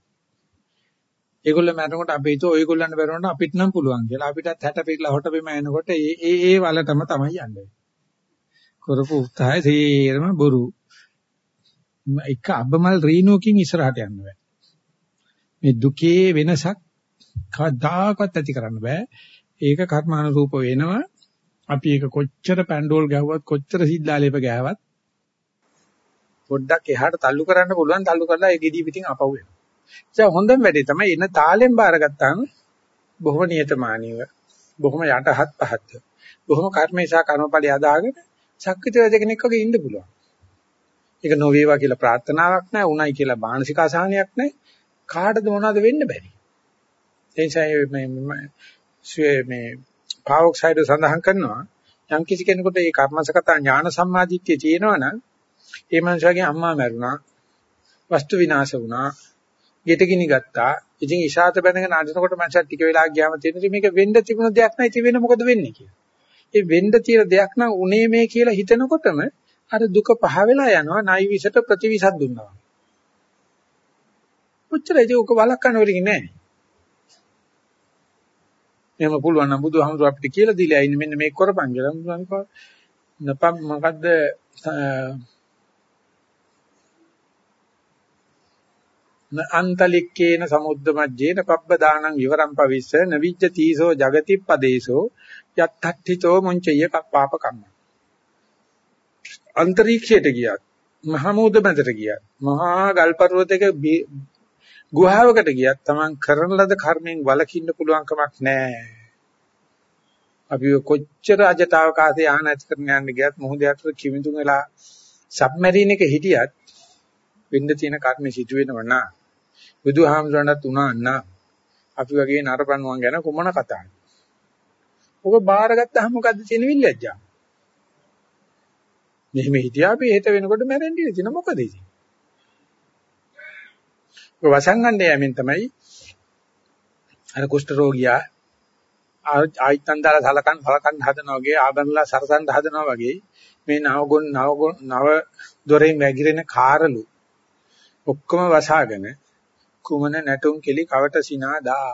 ඒගොල්ලෝ මරනකොට අපි හිතුව ඔයගොල්ලන්ට බැරනොට අපිට නම් පුළුවන් කියලා. අපිටත් 60 පිටලා හොට බිම එනකොට ඒ ඒ ඒ වලටම තමයි යන්නේ. කරපු උත්සාහය සේරම බොරු. එක අබමල් රීනෝකින් ඉස්සරහට යන්න බෑ. මේ දුකේ වෙනසක් කවදාකවත් ඇති කරන්න බෑ. ඒක කර්මානුරූප වෙනවා. අපි ඒක කොච්චර පැන්ඩෝල් ගැහුවත් කොච්චර සිද්ධාලේප ගෑවත් පොඩ්ඩක් එහාට තල්ලු කරන්න පුළුවන් තල්ලු කරලා ඒ ගෙඩිය පිටින් අපව වෙනවා. ඒ හොඳම වැඩේ තමයි එන තාලෙන් බාරගත්තාම බොහොම නියතමානීව බොහොම යටහත් පහත් බොහොම කර්මේශා කර්මඵලය අදාගෙන ශක්තිත රජ කෙනෙක් වගේ ඉන්න පුළුවන්. ඒක නොවේවා කියලා ප්‍රාර්ථනාවක් නැහැ, උණයි කියලා මානසික අසහනයක් නැහැ. කාටද මොනවද වෙන්න බැරි. ඒ නිසා මේ මේ පාවොක්සයිඩ් සඳහන් කරනවා යම් කිසි කෙනෙකුට මේ කර්මසගත ඥාන සම්මාදිට්ඨිය තියෙනවා නම් ඒ මනුස්සයාගේ අම්මා මැරුණා වස්තු විනාශ වුණා ගෙට ගිනි ගත්තා. ඉතින් ඉෂාත බැනගෙන අඬනකොට මනුස්සයා ටික වෙලා ගියාම තේරෙන්නේ මේක වෙන්න තිබුණ දෙයක් නෑ ඉතින් වෙන මොකද වෙන්නේ කියලා. ඒ වෙන්න තියෙන දෙයක් නම් උනේ මේ කියලා හිතනකොටම අර දුක පහ වෙලා යනවා නයි විසට ප්‍රතිවිසක් දුන්නා කොච්චර ඒක උක වළක්වන්න වෙන්නේ නැහැ. එහෙම පුළුවන් නම් බුදුහාමුදුර අපිට කියලා දීලා ඉන්නේ මෙන්න මේක කරපන් කියලා. බුදුහාමුදුර නපම් මොකද්ද? අන්තලික්කේන සමුද්ද මජ්ජේන පබ්බදානං විවරම් පවිස්ස නවිජ්ජ තීසෝ జగති පදේසෝ යත්තට්ඨිතෝ මුංචය පාප කම්ම. අන්තරීක්ෂයට ගියත් මහමෝද මැදට ගියත් මහා ගල් පර්වතයක ගුහාවකට ගියත් Taman කරන ලද කර්මෙන් වළකින්න පුළුවන් කමක් නැහැ. අපි කොච්චර අජතාවකාශයේ ආන ඇති කරන යන්න ගියත් මොහොතේ අතර කිවිඳුන් වෙලා සබ්මැරින් එක හිටියත් වෙන්න තියෙන කර්ම සිදු වෙනව නා. බුදුහාමුදුරන්ට උනා නා. අපි වගේ නරපණුවන් ගැන කොමන කතාවද? ඔබ බාරගත්තාම මොකද්ද තියෙන විල්ලැජ්ජා? මෙහෙම හිටියා අපි හෙට වෙනකොට මැරෙන්න ඉතින් මොකද ඉතින්? වසංගණ්ඩ යමින් තමයි අර කුෂ්ඨ රෝගියා ආයිත්තන් දාලා සලකන් සලකන් හදනවා වගේ ආබන්ලා සරසන් හදනවා වගේ මේ නවගොන් නවගොන් නව දොරෙන් වැగిරෙන කාරළු ඔක්කොම වසාගෙන කුමන නැටුම් කෙලි කවට සිනාදා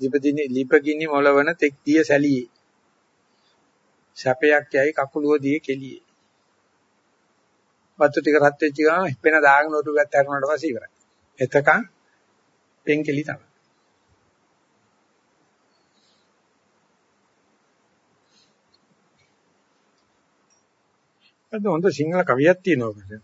දීපදිනේ ලිපගිනි මොලවන තෙක් දිය සැලියේ. සැපයක් යයි කකුලුව දිය කෙලියේ. වතු ටික රත් වෙච්ච ගමන් පෙන දාගෙන උඩු පැත්ත හැරුණාට පස්සේ ඉවරයි. එතකන් පෙන්කෙලි තමයි. අද හොඳ සිංහල කවියක් තියෙනවා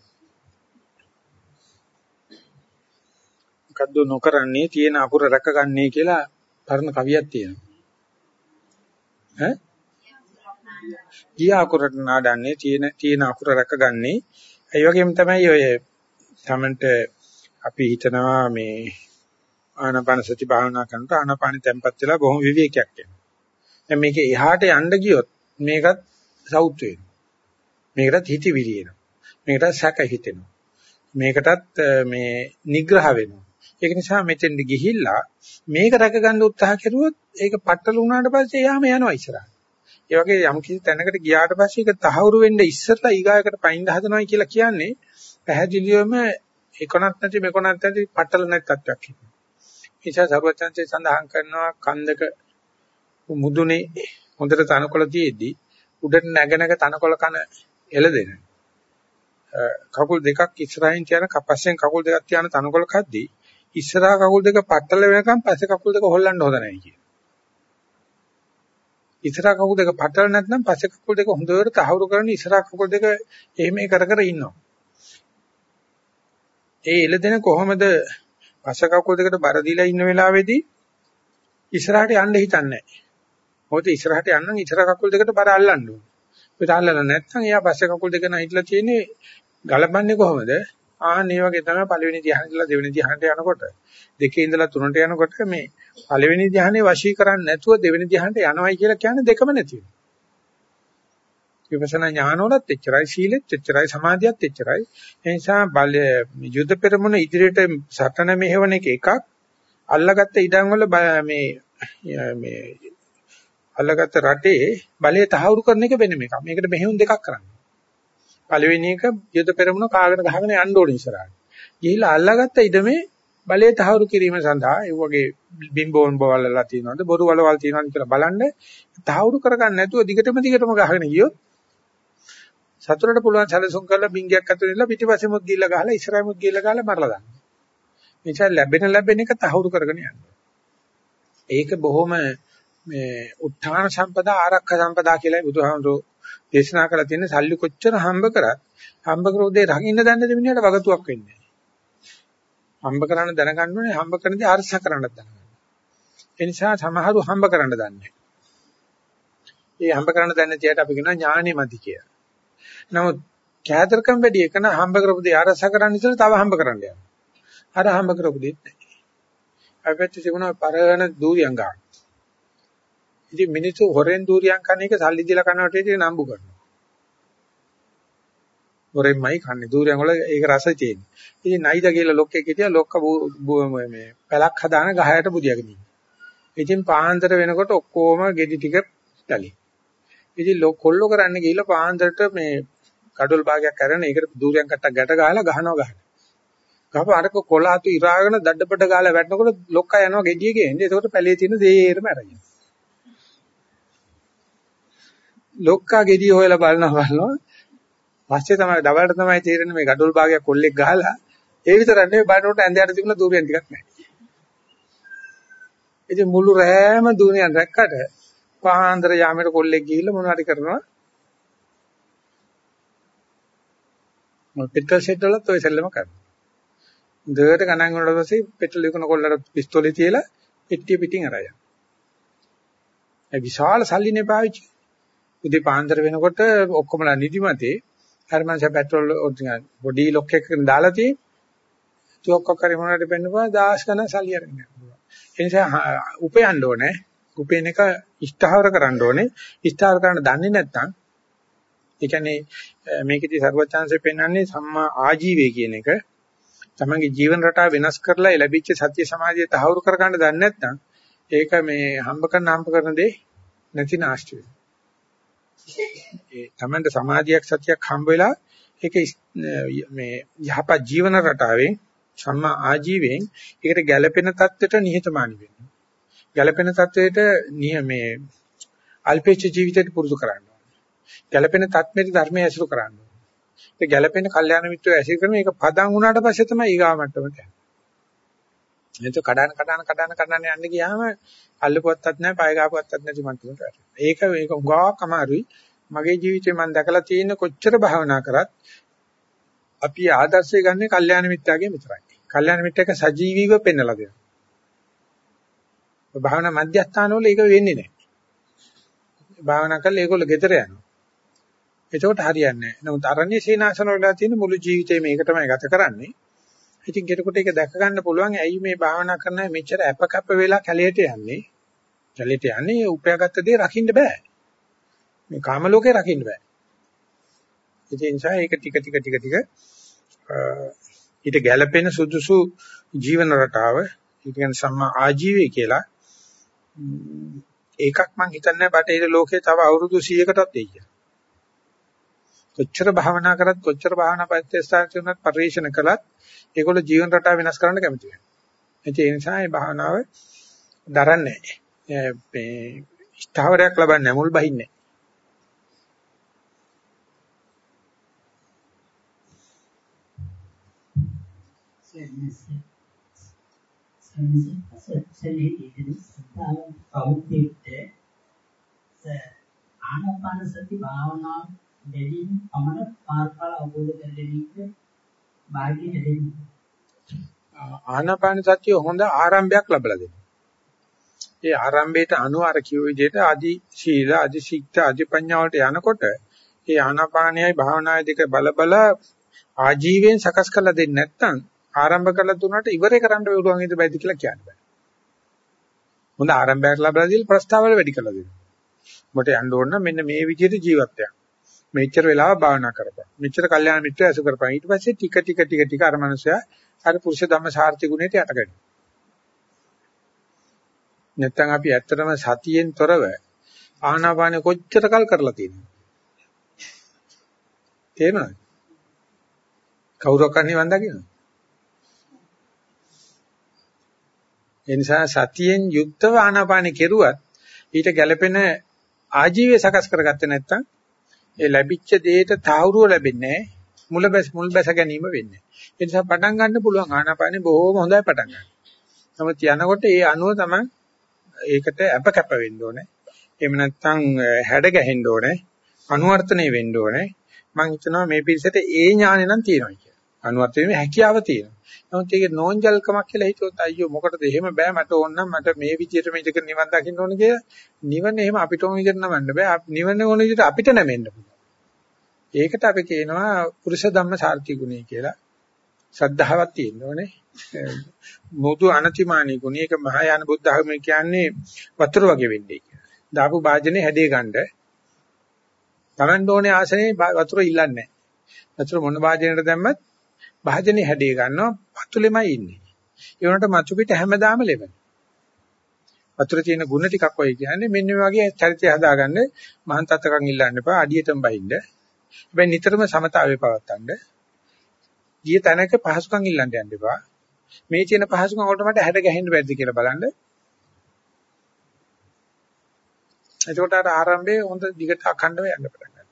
මොකද්ද නොකරන්නේ තියෙන අකුර රැකගන්නේ කියලා පරණ කවියක් තියෙනවා. ඈ? ගිය අකුරට නාඩන්නේ තියෙන තියෙන අකුර රැකගන්නේ. ඒ වගේම තමයි ඔය තමන්ට අපි හිතනවා මේ ආනාපාන සති භාවනා කරනකොට ආනාපාන තැම්පත් වෙලා බොහොම විවේකයක් එනවා. දැන් මේක එහාට යන්න ගියොත් මේකත් සවුත් වෙනවා. මේකටත් හිතවිලි එනවා. මේකටත් සැක හිතෙනවා. මේකටත් මේ නිග්‍රහ වෙනවා. ඒක නිසා මෙතෙන්ද ගිහිල්ලා මේක රැකගන්න උත්සාහ කරුවොත් ඒක පట్టල වුණාට පස්සේ යාම යනවා ඉස්සරහට. ඒ වගේ යම් කිසි තැනකට ගියාට පස්සේ ඒක තහවුරු වෙන්න ඉස්සෙල්ලා ඊගායකට පයින් හදනවා කියලා කියන්නේ පැහැදිලිවම එකනක් නැති මෙකොනක් නැති පටල නැති තත්ත්වයක්. නිසා සර්වචන්සේ සඳහන් කරනවා කන්දක මුදුනේ හොඳට තනකොළ තියේදී උඩට නැගෙනක තනකොළ කන එළදෙන. කකුල් දෙකක් ඉස්සරහින් තියන කපස්සෙන් කකුල් දෙකක් තියන තනකොළ කද්දී ඉස්සරහා කකුල් දෙක පටල වෙනකන් පස්සේ කකුල් දෙක හොල්ලන්න හොඳ නැහැ කියන. ඉස්සරහා කකුල් දෙක පట్టල නැත්නම් පස්සේ කකුල් දෙක හොඳට තහවුරු කරගෙන ඉස්සරහා කකුල් දෙක එහෙම කර කර ඉන්නවා. ඒ එළදෙන කොහොමද පස්ස කකුල් දෙකට බර දීලා ඉන්න වෙලාවේදී ඉස්සරහට යන්න හිතන්නේ නැහැ. මොකද ඉස්සරහට යන්න ඉස්සර කකුල් දෙකට බර අල්ලන්න ඕනේ. ඒක අල්ලලා නැත්නම් එයා පස්ස කකුල් දෙක නැහිටලා තියෙන්නේ ගලපන්නේ කොහොමද? ආන් මේ වගේ තමයි පළවෙනි ධ්‍යාන ඉඳලා දෙවෙනි ධ්‍යානට යනකොට දෙකේ ඉඳලා තුනට යනකොට මේ පළවෙනි ධ්‍යානෙ වශී කරන්නේ නැතුව දෙවෙනි ධ්‍යානට යනවයි කියලා කියන්නේ දෙකම නැති වෙනවා. විපස්සනා ඥානවලත් එච්චරයි සීලෙත් එච්චරයි සමාධියත් එච්චරයි. ඒ නිසා බල යුද්ධ පෙරමුණ ඉදිරියට සටන මෙහෙවන එක එකක් අල්ලගත්ත ඉඩම් වල මේ මේ අල්ලගත්ත රටේ බලය තහවුරු කරන එක වෙනම එකක්. මේකට මෙහෙවුම් දෙකක් කරන්නේ. පළවෙනි එක යුද්ධ පෙරමුණ කාගෙන ගහගෙන යන්න ඕනේ ඉස්සරහට. ගිහිල්ලා අල්ලගත්ත ඉඩමේ බලය තහවුරු කිරීම සඳහා ඒ වගේ බිම්බෝන් බවල්ලා තියෙනවද බොරු වලවල් තියෙනවද කියලා බලන්න තහවුරු කරගන්න නැතුව දිගටම දිගටම ගහගෙන ගියොත් සතුරට පුළුවන් සැලසුම් කරලා බින්ගයක් අතර ඉඳලා පිටිපස්සෙ මුත් ගිල්ල ගහලා ඉස්සරහ මුත් ගිල්ල ගහලා මරලා දාන්න. නිසා ලැබෙන ලැබෙන එක තහවුරු කරගෙන යන්න. ඒක බොහොම මේ උත්තාන සම්පදා ආරක්ෂා සම්පදා කියලා බුදුහාමුදුරෝ දේශනා කරලා තියෙන සල්ලි කොච්චර හම්බ කරත් හම්බ කරෝදේ රකින්න දන්නේ දෙමිනියට වගතුවක් වෙන්නේ නැහැ. හම්බ කරන්න දැනගන්න ඕනේ හම්බ කරන දේ අරස කරන්න දැනගන්න. ඒ නිසා සමහරු හම්බ කරන්න දන්නේ නැහැ. ඒ හම්බ කරන්න දන්නේ තියට අපි කියනවා ඥානෙ මදි කියලා. නමුත් කෑදරකම් වැඩි එකන හම්බ කරපු දේ අරස කරන්න ඉතල තව හම්බ කරන්න යනවා. අර හම්බ කරපු දෙත් නැහැ. අපිට තිබුණා පරණ දූරියන් ගන්න. ඉතින් මිනිස්සු හොරෙන් දූරියන් කන එක සල්ලි දීලා කනවට ඉතින් නම්බු කරනවා. හොරෙන්මයි කන්නේ දූරියන් වල ඒක රස තියෙන්නේ. ඉතින් නයිද කියලා ලොක්කෙක් හිටියා ලොක්ක මේ පැලක් හදාන ගහයට බුදියාගෙන ඉන්නේ. ඉතින් පාහන්තර වෙනකොට ඔක්කොම ගෙඩි ටික තලි. ඉතින් කොල්ලෝ කරන්න ගිහිල්ලා පාහන්තරට මේ කඩොල් භාගයක් කරන ඒකට දූරියන් කට්ටක් ගැට ගහලා ගහනවා ගහන. ගහප අරක කොලාතු ඉරාගෙන දඩපඩ ගාලා වැටෙනකොට ලොක්කා යනවා ගෙඩිය ගේන්නේ. ඒකට පැලේ තියෙන දේරම අරගෙන. ලොක්කා ගෙඩිය හොයලා බලනවා බලනවා. පස්සේ තමයි දවල්ට තමයි තේරෙන්නේ මේ gadol භාගයක් කොල්ලෙක් ගහලා ඒ විතරක් නෙවෙයි බලනකොට ඇඳයට තිබුණ දූරියන් ටිකක් නැහැ. ඉතින් මුළු රෑම දූරියන් රැක්කට පාන්දර යාමේට කොල්ලෙක් ගිහිල්ලා මොනවාරි කරනවා. මොකද පෙට්‍රල් ෂෙඩ් වලත් ඔය සෙල්ලම කරනවා. දෙයට ගණන් වලට පස්සේ පෙට්‍රල් විකුණ කොල්ලට පිස්තෝලේ තියලා පෙට්ටිය පිටින් අරයන්. ඒ විශාල සල්ලිනේ පාවිච්චි. උදේ පාන්දර වෙනකොට ඔක්කොමලා නිදිමතේ අර මං පෙට්‍රල් පොඩි ලොක් එකකින් දාලා තියෙන්නේ. තුක්ක කරේ මොනවද පෙන්නපුවා දාස් ගණන් සල්ලි අරගෙන යනවා. ඒ නිසා උපයන්න ඕනේ. උපේන එක ඉෂ්ඨාවර කරන්න ඕනේ. ඉෂ්ඨාවර කරන්න දන්නේ නැත්නම් ඒ කියන්නේ මේකෙදි සර්වචාන්සේ පෙන්වන්නේ සම්මා ආජීවය කියන එක. තමන්ගේ ජීවන රටාව වෙනස් කරලා ලැබිච්ච සත්‍ය සමාධිය තහවුරු කරගන්න දන්නේ නැත්නම් ඒක මේ හම්බ කරන හම්බ කරන දේ නැති නාස්ති වෙනවා. ඒ තමන්ට සමාධියක් සතියක් හම්බ වෙලා ඒක මේ යහපත් ජීවන රටාවෙන් සම්මා ආජීවයෙන් ඒකට ගැළපෙන தත්වෙට නිහතමානී වෙන්න. ගැළපෙන தත්වෙට මේ අල්පේච්ඡ ජීවිතයට පුරුදු කරන්න. ගැළපෙන தත්මෙට ධර්මය ඇසුරු කරන්න. ඒ ගැළපෙන කල්යාණ මිත්‍රය ඇසුරු කරන එක පදන් වුණාට පස්සේ තමයි ඊගා මට්ටමට යන්නේ. එතකොට කඩන කඩන කඩන කඩන යන්න ගියාම අල්ලපුවත්තක් නැහැ, පය ගාපුවත්තක් නැති මට්ටමට වැටෙනවා. ඒක ඒක උගාවක් අමාරුයි. මගේ ජීවිතේ මම දැකලා තියෙන කොච්චර භාවනා කරත් අපි ආදර්ශය ගන්න කල්යාණ මිත්‍යාගේ විතරයි. කල්යාණ මිත්‍රක සජීවීව පෙන්වලා දෙනවා. භාවනා මධ්‍යස්ථාන වල ඒක වෙන්නේ නැහැ. භාවනා කරලා ඒගොල්ලෝ ගෙදර යනවා. එතකොට හරියන්නේ නැහැ. නමුත් අරණ්‍ය සීනාසන වල තියෙන මුළු ජීවිතේ මේක තමයි ගත කරන්නේ. ඉතින් කෙනෙකුට ඒක දැක ගන්න පුළුවන් ඇයි මේ භාවනා කරන මෙච්චර අපකප්ප වෙලා කැලේට යන්නේ? කැලේට යන්නේ උපයාගත්ත දේ රකින්න බෑ. මේ කාම ලෝකේ රකින්න බෑ. ඒ නිසා ඒක ටික ටික ටික ටික ඊට ගැළපෙන සුදුසු ජීවන රටාව ඒ කියන්නේ සම්මා ආජීවය කියලා ඒකක් මං හිතන්නේ බටහිර ලෝකේ තව අවුරුදු 100කටත් එයි කියලා. කොච්චර භාවනා කරත් කොච්චර භාවනා ප්‍රත්‍යස්ථාන කරනත් පරිශන කළත් ඒගොල්ලෝ ජීවන රටාව වෙනස් කරන්න කැමති වෙනවා. ඒ නිසා මේ භාවනාව දරන්නේ නැහැ. මේ ස්ථාවරයක් ලබන්නේ මුල් බහින්නේ. ආනාපාන සති භාවනාව දෙලින් පමණ මාර්ගඵල අවබෝධ කර ගැනීමට භාග්‍ය දෙන්නේ. ආනාපාන සතිය හොඳ ආරම්භයක් ලැබලා දෙනවා. ඒ ආරම්භයට අනුව අර කිව්ව විදිහට আদি ශීල, আদি සික්ත, আদি පඤ්ඤා වලට යනකොට ඒ ආනාපානයයි භාවනායයි දෙක බල බල ආජීවයෙන් සකස් කරලා දෙන්නේ නැත්නම් ආරම්භ කරලා දුන්නාට ඉවරේ කරන්න පුළුවන් ඉද බැයිද කියලා කියන්න බෑ. හොඳ ආරම්භයක් ලැබලා දීලා ප්‍රස්තාවල වැඩි කරලා දෙනවා. ඔබට යන්න ඕන නම් මෙන්න මේ විදිහට ජීවත් වෙන්න. මෙච්චර වෙලාව භාවනා කරපන්. මෙච්චර කල්යාණ මිත්‍රය ඇසු කරපන්. ඊට පස්සේ ටික ටික ටික ටික අර මනුස්සයා අර පුරුෂ ධම්ම සාර්ථි ගුණයට යටගන්න. නැත්තම් අපි ඇත්තටම සතියෙන් තොරව ආනාපාන කොච්චර කල් කරලා තියෙනවද? තේරෙනවද? කවුරක් කන්නේ වන්දා කියනවා. ඒ නිසා සතියෙන් යුක්තව ආනාපානෙ කෙරුවත් ඊට ගැළපෙන ආජීවය සකස් කරගත්තේ නැත්නම් ඒ ලැබිච්ච දෙයට තාවුරුව ලැබෙන්නේ මුල බැස මුල් බැස ගැනීම වෙන්නේ. ඒ නිසා පටන් ගන්න පුළුවන් ආනාපානෙ බොහොම හොඳයි පටන් ගන්න. නමුත් යනකොට ඒ අනුව තමයි ඒකට අප කැප වෙන්න ඕනේ. එහෙම නැත්නම් හැඩ ගැහෙන්න ඕනේ. අනුවර්තනය වෙන්න ඕනේ. මම හිතනවා මේ පිරිසට ඒ ඥානෙ නම් තියෙනවා කියලා. අනුවර්තනයේ හැකියාව තියෙනවා. නමුත් ඒක නෝන්ජල්කමක් කියලා හිතුවොත් අයියෝ මොකටද එහෙම බෑ මට ඕන නම් මට මේ විදියට මේක නිවන් දකින්න ඕන කියලා නිවන එහෙම අපිට ඕන විදියට නමන්න බෑ. නිවන ඕන විදියට අපිට නැමෙන්න පුළුවන්. ඒකට අපි කියනවා පුරුෂ ධම්ම සාර්ථි ගුණය කියලා. ශ්‍රද්ධාවක් තියෙන්න ඕනේ. මොදු අනතිමානී ගුණය. ඒක මහායාන බුද්ධ ධර්මයේ කියන්නේ වතුර වගේ වෙන්නේ කියලා. දාපු වාජනේ හැදේ ගන්න. Taman ඕනේ ආසනේ වතුර ඉල්ලන්නේ නැහැ. වතුර මොන වාජනයකට දැම්මත් වාජනේ හැදේ ගන්නවා පතුලෙමයි ඉන්නේ. ඒ වුණාට මතු පිට හැමදාම ලෙවන. වතුර තියෙන ಗುಣ ටිකක් ඔය කියන්නේ මෙන්න මේ වගේ චරිතය හදාගන්න මහන් තත්කම් ඉල්ලන්න එපා අඩියටම බහින්න. හැබැයි නිතරම සමතාවේ පවත්තන්න. ගිය තැනක පහසුකම් ඉල්ලන්න යන්න එපා. මේ තියෙන පහසුකම් වලට මට හැඩ ගැහෙන්න බැරිද කියලා බලන්න. එතකොට අර ආරම්භයේ හොඳ දිගට අඛණ්ඩව යන්න පටන් ගන්නවා.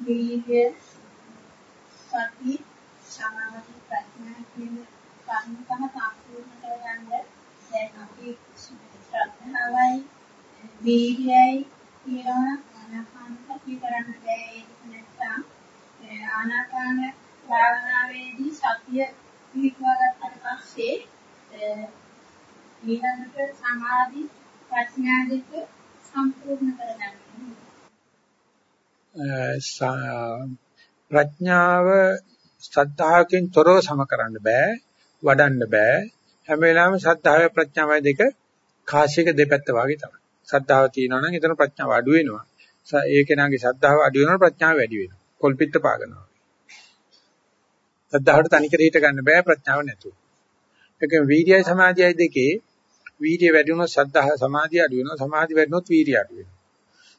වීර්ය සති සමාධි ප්‍රඥා කියන කර්ම තම සම්පූර්ණ කරගන්න දැන් අපි ශ්‍රද්ධාවයි වීර්යයි කියනවා ආනාපාන සතිය කරන්න බෑ ඒක නැත්තම් ආනාපාන භාවනාවේදී සතිය පිළිපවගත්තට පස්සේ ඊළඟට සමාධි ප්‍රඥා දෙක සම්පූර්ණ කරගන්න ප්‍රඥාව ශ්‍රද්ධාවකින් තොරව සම කරන්න බෑ. වඩන්න බෑ. හැම වෙලාවෙම ශ්‍රද්ධාවයි ප්‍රඥාවයි දෙක කාසියක දෙපැත්ත වගේ තමයි. ශ්‍රද්ධාව තියෙනවා නම් එතන ප්‍රඥාව අඩු වෙනවා. ඒ කෙනාගේ ශ්‍රද්ධාව අඩු වෙනකොට ප්‍රඥාව වැඩි වෙනවා. කොල්පිට පාගනවා. ශ්‍රද්ධාවට තනිකර හිට ගන්න බෑ ප්‍රඥාව නැතුව. ඒක වීර්යයි සමාධියයි දෙකේ. වීර්ය වැඩි වුණොත් ශ්‍රද්ධාව සමාධිය අඩු වෙනවා. සමාධි වැඩි වුණොත් වීර්ය අඩු වෙනවා.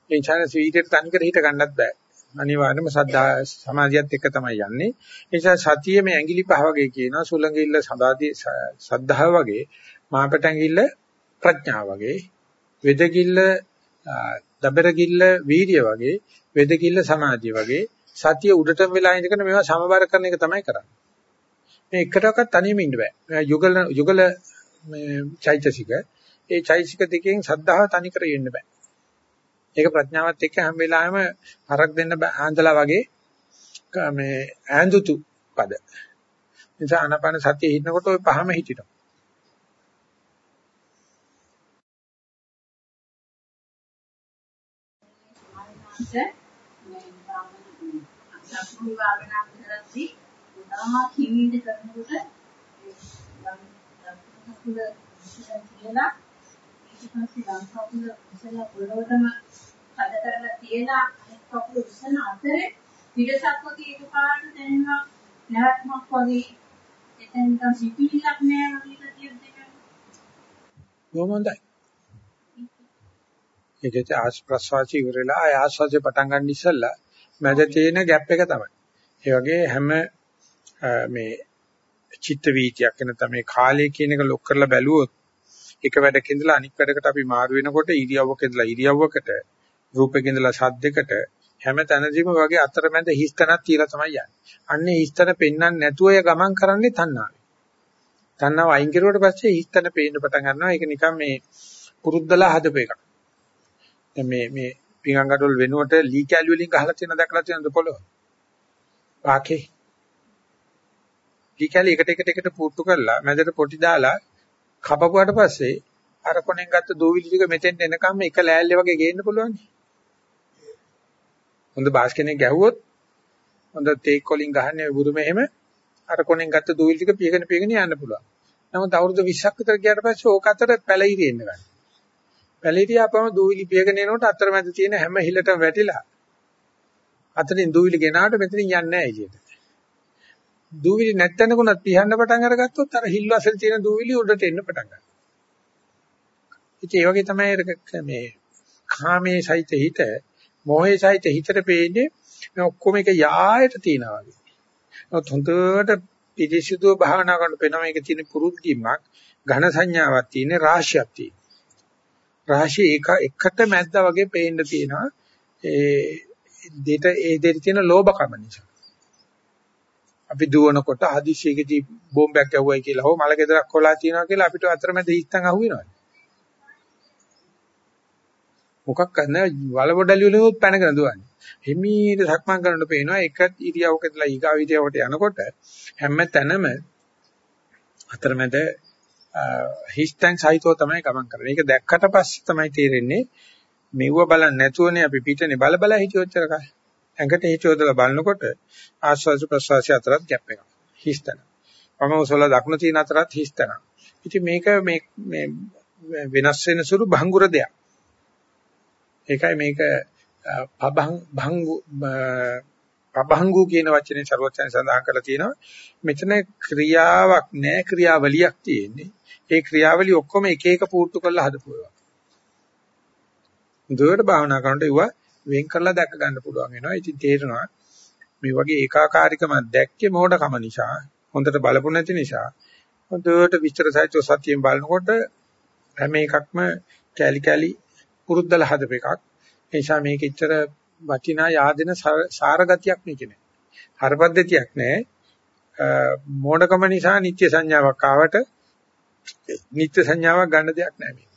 ඒ නිසා වීර්යයට තනිකර හිට ගන්නත් බෑ. අනිවාර්යයෙන්ම සද්ධා සමාධියත් එක්ක තමයි යන්නේ. ඒ නිසා සතියේ මේ ඇඟිලි පහ වගේ කියනවා සුලංගිල්ල සදාදී සද්ධාව වගේ මාපට ඇඟිල්ල ප්‍රඥාව වගේ වෙදකිල්ල දබරකිල්ල වීර්ය වගේ වෙදකිල්ල සමාධිය වගේ සතිය උඩටම වෙලා ඉඳගෙන මේවා සමබර කරන එක තමයි කරන්නේ. මේ එකටවත් තනියම ඉන්න බෑ. යුගල යුගල මේ චෛතසික ඒ චෛසික දෙකෙන් සද්ධාව තනි කර වෙන්න බෑ. ඒක ප්‍රඥාවත් එක්ක හැම වෙලාවෙම හරක් දෙන්න ආන්දලා වගේ මේ ඈඳුතු පද. නිසා ආනාපාන සතිය හිටනකොට ওই පහම හිටිනවා. සම්පූර්ණ භාවනා කරද්දී උදාම කිවිඳ කරනකොට කුල කියලා ඊට පස්සේ වම් කකුල උසල පොළොවටම හද කරලා තියලා අනෙක් කකුල උසන අතරේ පිටසක් වගේ එකපාරට දැනෙනවා නැවත්මක් වගේ එතෙන් තම සිටිලක් නෑ වගේ කතියක් දෙක. බොහොම හොඳයි. ඒකත් ආස්ප්‍රස්වාසී ඉවරලා ආය ආස්වාසේ පටන් ගන්න ඉස්සෙල්ලා මැද තියෙන ગેප් එක තමයි. ඒ වගේ හැම මේ චිත්ත වීතියක් නැත්නම් මේ කාලය කියන එක ලොක් කරලා බැලුවොත් එක වැඩක ඉඳලා අනිත් වැඩකට අපි මාරු වෙනකොට ඉරියව්වක ඉඳලා ඉරියව්වකට රූපයක ඉඳලා ශබ්දයකට හැම තැනදීම වගේ අතරමැද හිස්තනක් තියලා තමයි යන්නේ. අන්නේ හිස්තන පෙන්වන්න නැතුව ය ගමන් කරන්නේ තණ්හාවෙන්. තණ්හාව අයින් කරුවට පස්සේ හිස්තන පේන්න පටන් ගන්නවා. ඒක නිකන් මේ පුරුද්දලා හදපු එකක්. දැන් මේ මේ පිඟංගඩොල් වෙනුවට ලී කැලි වලින් ගහලා තියෙන දැකලා තියෙනද පොළොව? වාකේ. ලී කැලි එකට එකට එකට පුට්ටු කරලා මැදට පොටි දාලා කපපුවාට පස්සේ අර කොනෙන් ගත්ත දූවිලි ටික මෙතෙන්ට එනකම් එක ලෑල්ලේ වගේ ගේන්න පුළුවන්. හොඳ බාස් කෙනෙක් ගැහුවොත් හොඳ තේක් වලින් ගහන්නේ බුදුම එහෙම අර කොනෙන් ගත්ත දූවිලි ටික පියගෙන පියගෙන යන්න පුළුවන්. නමුත් අවුරුදු 20ක් විතර ගියාට පස්සේ ඕක අතර පැලිරි එන්න ගන්නවා. පැලිරි ආපම දූවිලි පියගෙන එනකොට අතරමැද තියෙන හැම හිලටම වැටිලා අතනින් දූවිලි ගෙනාවට මෙතනින් යන්නේ නැහැ එළියට. දූවිලි නැත්තනකුණත් පිහන්න පටන් අරගත්තොත් අර හිල් වසල් තියෙන දූවිලි උඩට එන්න පටන් ගන්නවා. ඉතින් ඒ වගේ තමයි මේ කාමයේ සහිත හිත, මොහේ සහිත හිතට පේන්නේ මේ ඔක්කොම එක යායට තියනවා වගේ. නමුත් හොඳට පිරිසිදුව භාවනා කරනකොට පේනවා මේක තියෙන පුරුද්දීමක්, ඝන සංඥාවක් තියෙන රාශියක් තියෙන. රාශිය එක එකට මැද්දා වගේ පේන්න තියෙනවා. ඒ දෙට ඒ දෙට තියෙන ලෝභකම නිසා. අපි දුවනකොට හදිසියකදී බෝම්බයක් ගැහුවයි කියලා හෝ මල ගෙදරක් කොලා තියනවා කියලා අපිට අතරමැද හිස්තන් අහුවෙනවා. මොකක් කරන වලබඩලි වලින් පැනගෙන දුවන්නේ. හිමීට සක්මන් කරනකොට පේනවා එක ඉරියව්වක ඉඳලා ඊගාව ඉරියව්වට යනකොට හැම තැනම අතරමැද හිස්තන් සහිතව තමයි ගමන් කරන්නේ. ඒක දැක්කට පස්සේ තමයි තේරෙන්නේ මෙව්ව බලන්නේ නැතුවනේ අපි පිටනේ බල බල හිටියොච්චර කාලේ. ඇඟට හේතුවදලා බලනකොට ආස්වාද ප්‍රසවාසය අතරත් ගැප් එකක්. හිස්තන. වම උසල දකුණ තියෙන අතරත් හිස්තන. ඉතින් මේක මේ මේ වෙනස් වෙන සුළු භංගුර දෙයක්. ඒකයි මේක පබං භංගු පබංගු කියන වචනේ ਸਰවචන සඳහන් කරලා තියෙනවා. මෙතන ක්‍රියාවක් නෑ ක්‍රියාවලියක් තියෙන්නේ. ඒ ක්‍රියාවලිය ඔක්කොම එක එක පූර්තු කරලා හදපුවා. දුවට භාවනා කරනකොට ඒවා වෙන් කරලා දැක ගන්න පුළුවන් වෙනවා. ඉතින් තේරෙනවා මේ වගේ ඒකාකාරීකම දැක්කේ මොඩකම නිසා, හොඳට බලපු නැති නිසා, හොඳට විස්තර සහිතව සතියෙන් බලනකොට හැම එකක්ම කැලි කැලි පුරුද්දලා හදප එකක්. ඒ නිසා මේක ඉතර වටිනා yaadෙන සාරගතියක් මේක නෑ. හරපද්ධතියක් නෑ. මොඩකම නිසා නිත්‍ය සංඥාවක් ආවට නිත්‍ය සංඥාවක් ගන්න දෙයක් නෑ මේක.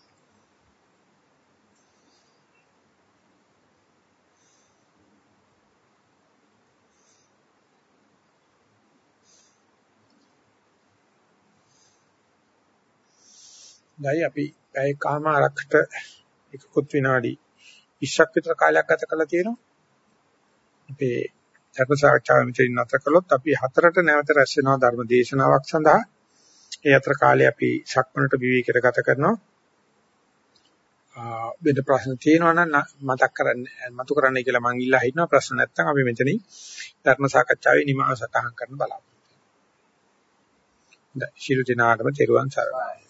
දැයි අපි පැය කමාරකට එකකුත් විනාඩි 20ක් විතර කාලයක් ගත කරලා තියෙනවා. අපේ ධර්ම සාකච්ඡාව මෙතනින් නැවත කළොත් අපි හතරට නැවත රැස් වෙනවා ධර්ම දේශනාවක් සඳහා. ඒ අතර කාලේ අපි සක්මනට විවේකයට ගත කරනවා. වෙන ප්‍රශ්න තියෙනවා නම් මතක් කරන්න මතු කරන්නයි කියලා මං ඉල්ලා හිටනවා ප්‍රශ්න නැත්නම් අපි මෙතනින් ධර්ම සාකච්ඡාවේ නිමාව සටහන් කරන්න බලාපොරොත්තු වෙනවා. ශිරු දිනාටම තෙරුවන් සරණයි.